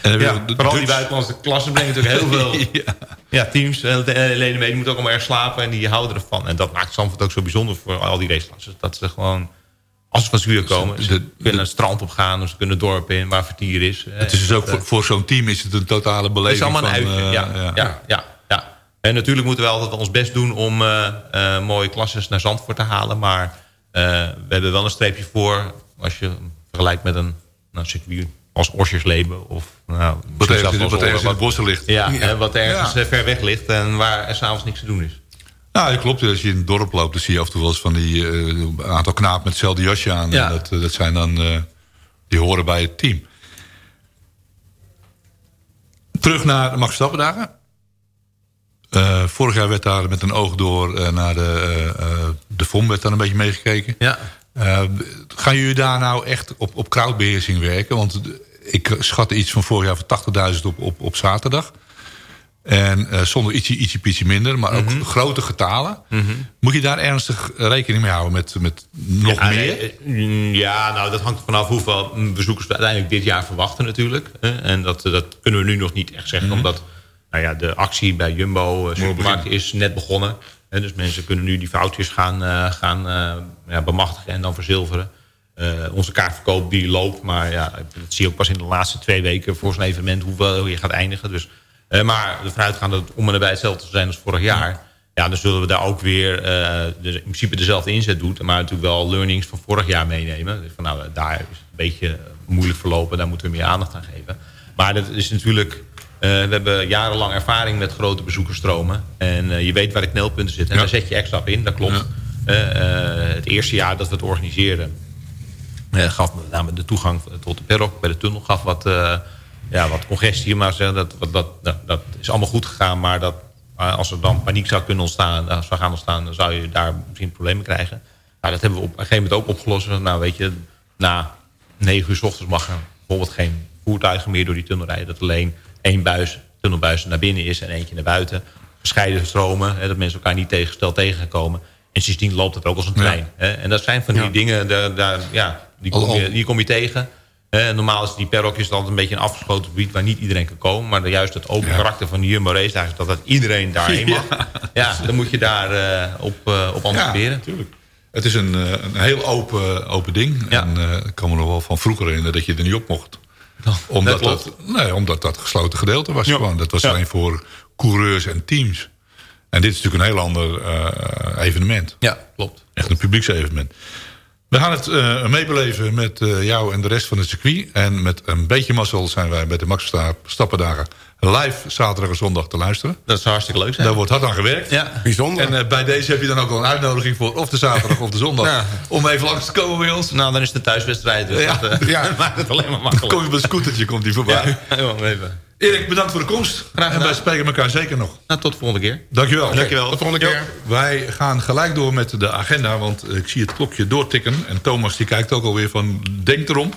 [LAUGHS] ja vooral die buitenlandse klassen brengen natuurlijk heel veel [LAUGHS] ja. ja. teams. En leden mee, die moeten ook allemaal erg slapen en die houden ervan. En dat maakt Zandvoort ook zo bijzonder voor al die raceklassen. Dat ze gewoon, als ze van Zuur komen, ze kunnen het strand op gaan. Of ze kunnen dorpen in waar vertier is. Het is dus ook voor, voor zo'n team is het een totale beleving. Het is allemaal een van, uitje, uh, ja, ja. Ja, ja, En natuurlijk moeten we altijd ons best doen om uh, uh, mooie klasses naar Zandvoort te halen. Maar we hebben wel een streepje voor, als je vergelijkt met een nou, circuit als Osjersleben of nou, wat ergens, wat ergens in de bossen ligt. Ja, ja. wat ergens ja. ver weg ligt en waar er s'avonds niks te doen is. Nou, dat klopt. Als je in het dorp loopt, dan zie je af en toe wel eens van die uh, aantal knapen met hetzelfde jasje aan. Ja. Dat, dat zijn dan, uh, die horen bij het team. Terug naar de Max Stappendagen. Uh, vorig jaar werd daar met een oog door naar de, de FOM werd daar een beetje meegekeken. Ja. gaan jullie daar nou echt op, op crowdbeheersing werken? Want ik schat iets van vorig jaar van 80.000 op, op, op zaterdag. En eh, zonder ietsje, ietsje, pietje minder, maar ook Mhm. grote getalen. Moet je daar ernstig rekening mee houden met, met nog ja, meer? eh, ja, nou dat hangt vanaf hoeveel bezoekers we uiteindelijk dit jaar verwachten natuurlijk. En dat, eh, dat kunnen we nu nog niet echt zeggen, omdat nou ja, de actie bij Jumbo Supermarkt is net begonnen. Dus mensen kunnen nu die foutjes gaan, gaan ja, bemachtigen en dan verzilveren. Eh, onze kaartverkoop die loopt, maar ja, dat zie je ook pas in de laatste twee weken voor zo'n evenement hoeveel je gaat eindigen. Dus, eh, maar ervan uitgaan dat het om en nabij hetzelfde zal zijn als vorig jaar. Ja, dan zullen we daar ook weer eh, dus in principe dezelfde inzet doen. Maar natuurlijk wel learnings van vorig jaar meenemen. Dus van, nou, daar is het een beetje moeilijk verlopen. Daar moeten we meer aandacht aan geven. Maar dat is natuurlijk... we hebben jarenlang ervaring met grote bezoekersstromen. En je weet waar de knelpunten zitten. En daar zet je extra op in, dat klopt. Het eerste jaar dat we het organiseerden... eh, gaf met de toegang tot de perrok bij de tunnel... gaf wat, eh, ja, wat congestie. Maar dat, dat, dat, dat, dat is allemaal goed gegaan. Maar dat, eh, als er dan paniek zou kunnen ontstaan... als zou gaan ontstaan, dan zou je daar misschien problemen krijgen. Nou, dat hebben we op een gegeven moment ook opgelost. Nou, weet je, na negen uur s ochtends mag er bijvoorbeeld geen voertuigen meer door die tunnel rijden. Dat alleen één buis, tunnelbuis naar binnen is en eentje naar buiten. Gescheiden stromen, hè, dat mensen elkaar niet tegenstel tegenkomen. En sindsdien loopt het ook als een trein. Hè. En dat zijn van die dingen, daar, daar, ja, die, kom je, die kom je tegen. Normaal is die perrok is dan een beetje een afgesloten gebied... waar niet iedereen kan komen. Maar juist het open karakter van de Jumbo Race... Daar is dat, dat iedereen daarheen mag. Ja, dan moet je daar eh, op, uh, op anticiperen. natuurlijk. Het is een, eh, een heel open, open ding. En eh, ik kan me nog wel van vroeger herinneren dat je er niet op mocht. Omdat dat dat, nee, omdat dat gesloten gedeelte was. Gewoon. Dat was alleen voor coureurs en teams. En dit is natuurlijk een heel ander eh, evenement. Ja, klopt. Echt een publieksevenement. We gaan het uh, meebeleven met uh, jou en de rest van het circuit. En met een beetje mazzel zijn wij bij de Max Stappendagen live zaterdag en zondag te luisteren. Dat zou hartstikke leuk zijn. Daar wordt hard aan gewerkt. Ja. Bijzonder. En uh, bij deze heb je dan ook al een uitnodiging voor of de zaterdag of de zondag. [LAUGHS] Ja. Om even langs te komen bij ons. Nou, dan is het de thuiswedstrijd. Dus ja. dat ja. [LAUGHS] maakt het alleen maar makkelijk. Kom je op een scootertje, komt die voorbij. Ja, [LAUGHS] even. Erik, bedankt voor de komst. Graag gedaan. En wij spreken elkaar zeker nog. Nou, tot de volgende keer. Dankjewel. Okay. Dankjewel. Tot de volgende keer. Wij gaan gelijk door met de agenda, want ik zie het klokje doortikken. En Thomas die kijkt ook alweer van, denk erom.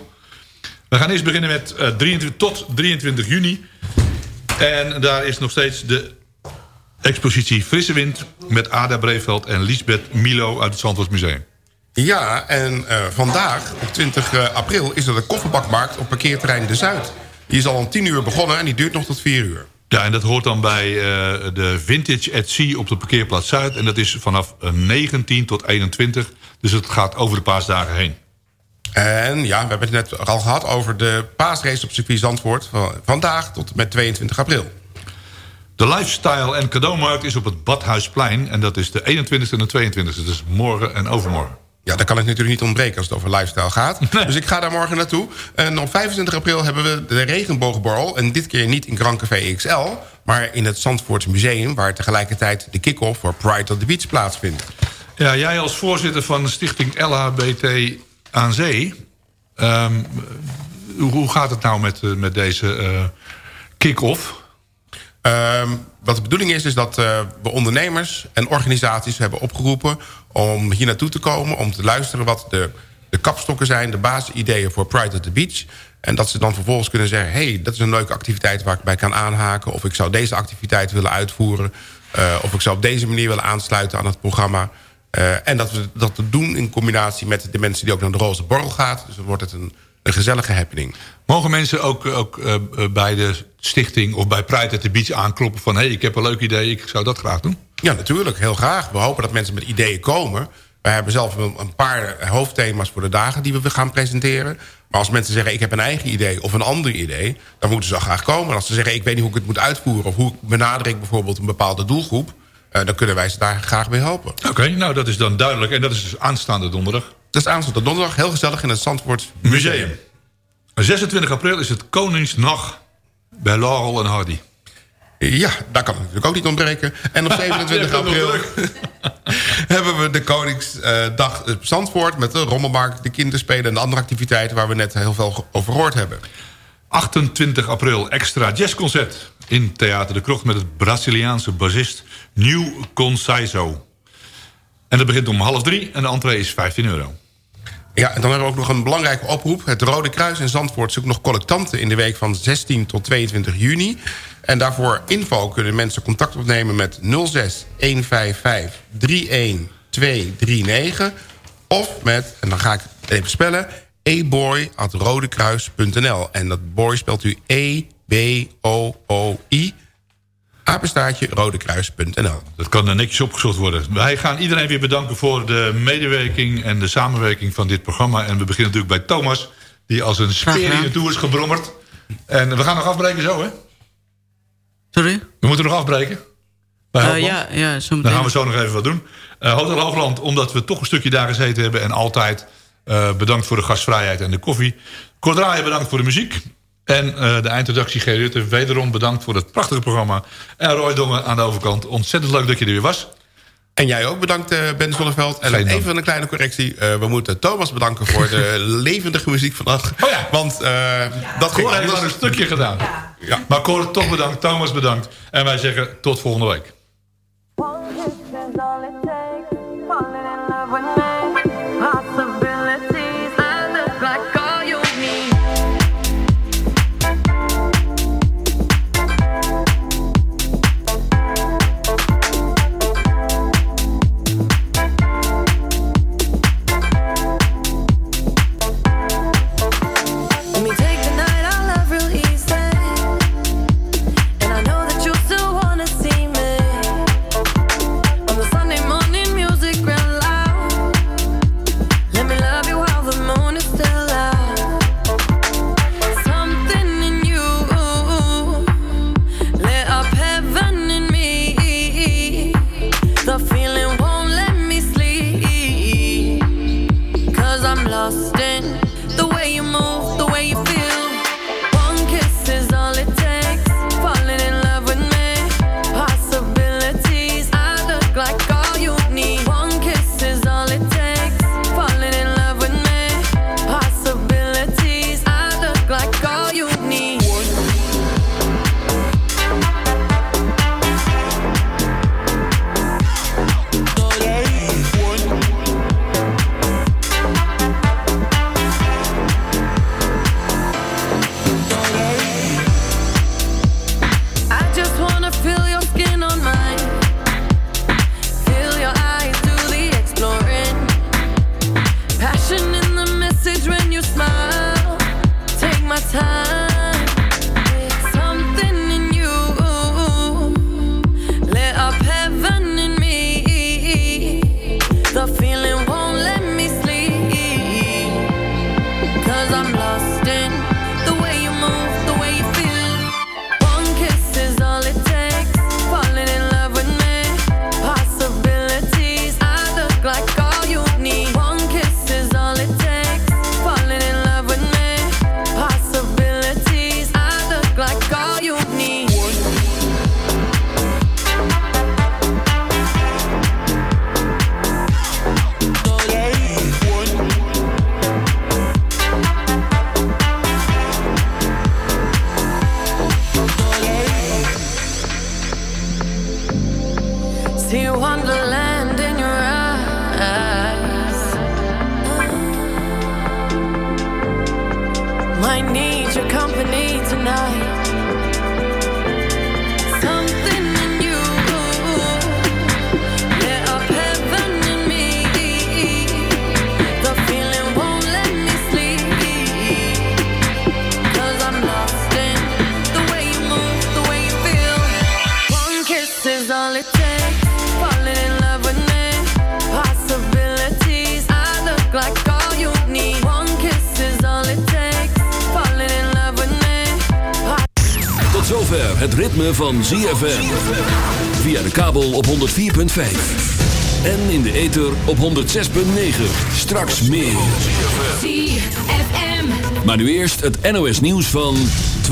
We gaan eerst beginnen met uh, 23, tot 23 juni. En daar is nog steeds de expositie Frisse Wind... met Ada Breveld en Lisbeth Milo uit het Zandvoortsmuseum. Ja, en uh, vandaag, op 20 april, is er de kofferbakmarkt op parkeerterrein De Zuid. Die is al om 10 uur begonnen en die duurt nog tot 4 uur. Ja, en dat hoort dan bij uh, de Vintage at Sea op de parkeerplaats Zuid. En dat is vanaf 19 tot 21. Dus het gaat over de paasdagen heen. En ja, we hebben het net al gehad over de paasrace op circuit Zandvoort. Van vandaag tot met 22 april. De lifestyle en cadeaumarkt is op het Badhuisplein. En dat is de 21e en de 22e. Dus morgen en overmorgen. Ja, daar kan het natuurlijk niet ontbreken als het over lifestyle gaat. [LAUGHS] Nee. Dus ik ga daar morgen naartoe. En op 25 april hebben we de regenboogborrel. En dit keer niet in Grand Café XL... maar in het Zandvoorts Museum... waar tegelijkertijd de kick-off voor Pride of the Beach plaatsvindt. Ja, jij als voorzitter van de stichting LHBT aan Zee... Um, hoe gaat het nou met, met deze uh, kick-off? Um, wat de bedoeling is, is dat uh, we ondernemers en organisaties hebben opgeroepen... om hier naartoe te komen, om te luisteren wat de, de kapstokken zijn... de basisideeën voor Pride at the Beach. En dat ze dan vervolgens kunnen zeggen... hey, dat is een leuke activiteit waar ik bij kan aanhaken... of ik zou deze activiteit willen uitvoeren... Uh, of ik zou op deze manier willen aansluiten aan het programma... Uh, en dat we dat doen in combinatie met de mensen die ook naar de Roze Borrel gaat. Dus dan wordt het een, een gezellige happening. Mogen mensen ook, ook uh, bij de stichting of bij Pride at the Beach aankloppen van... hé, hey, ik heb een leuk idee, ik zou dat graag doen? Ja, natuurlijk, heel graag. We hopen dat mensen met ideeën komen. Wij hebben zelf een paar hoofdthema's voor de dagen die we gaan presenteren. Maar als mensen zeggen, ik heb een eigen idee of een ander idee... dan moeten ze al graag komen. En als ze zeggen, ik weet niet hoe ik het moet uitvoeren... of hoe benader ik bijvoorbeeld een bepaalde doelgroep... Uh, dan kunnen wij ze daar graag bij helpen. Oké, okay, nou dat is dan duidelijk. En dat is dus aanstaande donderdag? Dat is aanstaande donderdag. Heel gezellig in het Zandvoort Museum. Museum. 26 april is het Koningsnacht bij Laurel en Hardy. Ja, daar kan het natuurlijk ook niet ontbreken. En op [LAUGHS] 27 april [LAUGHS] hebben we de Koningsdag op Zandvoort... met de rommelmarkt, de kinderspelen en de andere activiteiten... waar we net heel veel over gehoord hebben. 28 april extra jazzconcert in Theater de Krocht... met het Braziliaanse bassist New Conceiso. En dat begint om half drie en de entree is 15 euro. Ja, en dan hebben we ook nog een belangrijke oproep. Het Rode Kruis in Zandvoort zoekt nog collectanten... in de week van 16 tot 22 juni. En daarvoor info kunnen mensen contact opnemen met 06 155 31239. Of met, en dan ga ik even spellen... eboy.rodekruis.nl. En dat boy spelt u E-B-O-O-I... apenstaartje rodekruis.nl. Dat kan er netjes opgezocht worden. Wij gaan iedereen weer bedanken voor de medewerking en de samenwerking van dit programma. En we beginnen natuurlijk bij Thomas, die als een speer naartoe is gebrommerd. En we gaan nog afbreken zo, hè? Sorry? We moeten nog afbreken. Bij Hoogland. ja, ja, zo Dan gaan we zo nog even wat doen. Eh Hotel Hoogland, omdat we toch een stukje daar gezeten hebben... en altijd eh, bedankt voor de gastvrijheid en de koffie. Kordraaien bedankt voor de muziek. En eh, de eindredactie G. Rutte, wederom bedankt voor het prachtige programma. En Roy Dongen aan de overkant. Ontzettend leuk dat je er weer was. En jij ook bedankt, eh, Ben Zonneveld. En Geen even een kleine correctie. Eh, we moeten Thomas bedanken voor de [LAUGHS] levendige muziek vannacht. Oh ja. Want eh, dat ging anders. een stukje gedaan. Ja. Maar Cor, toch bedankt. Thomas bedankt. En wij zeggen tot volgende week. Op 106.9. Straks meer. Maar nu eerst het NOS nieuws van...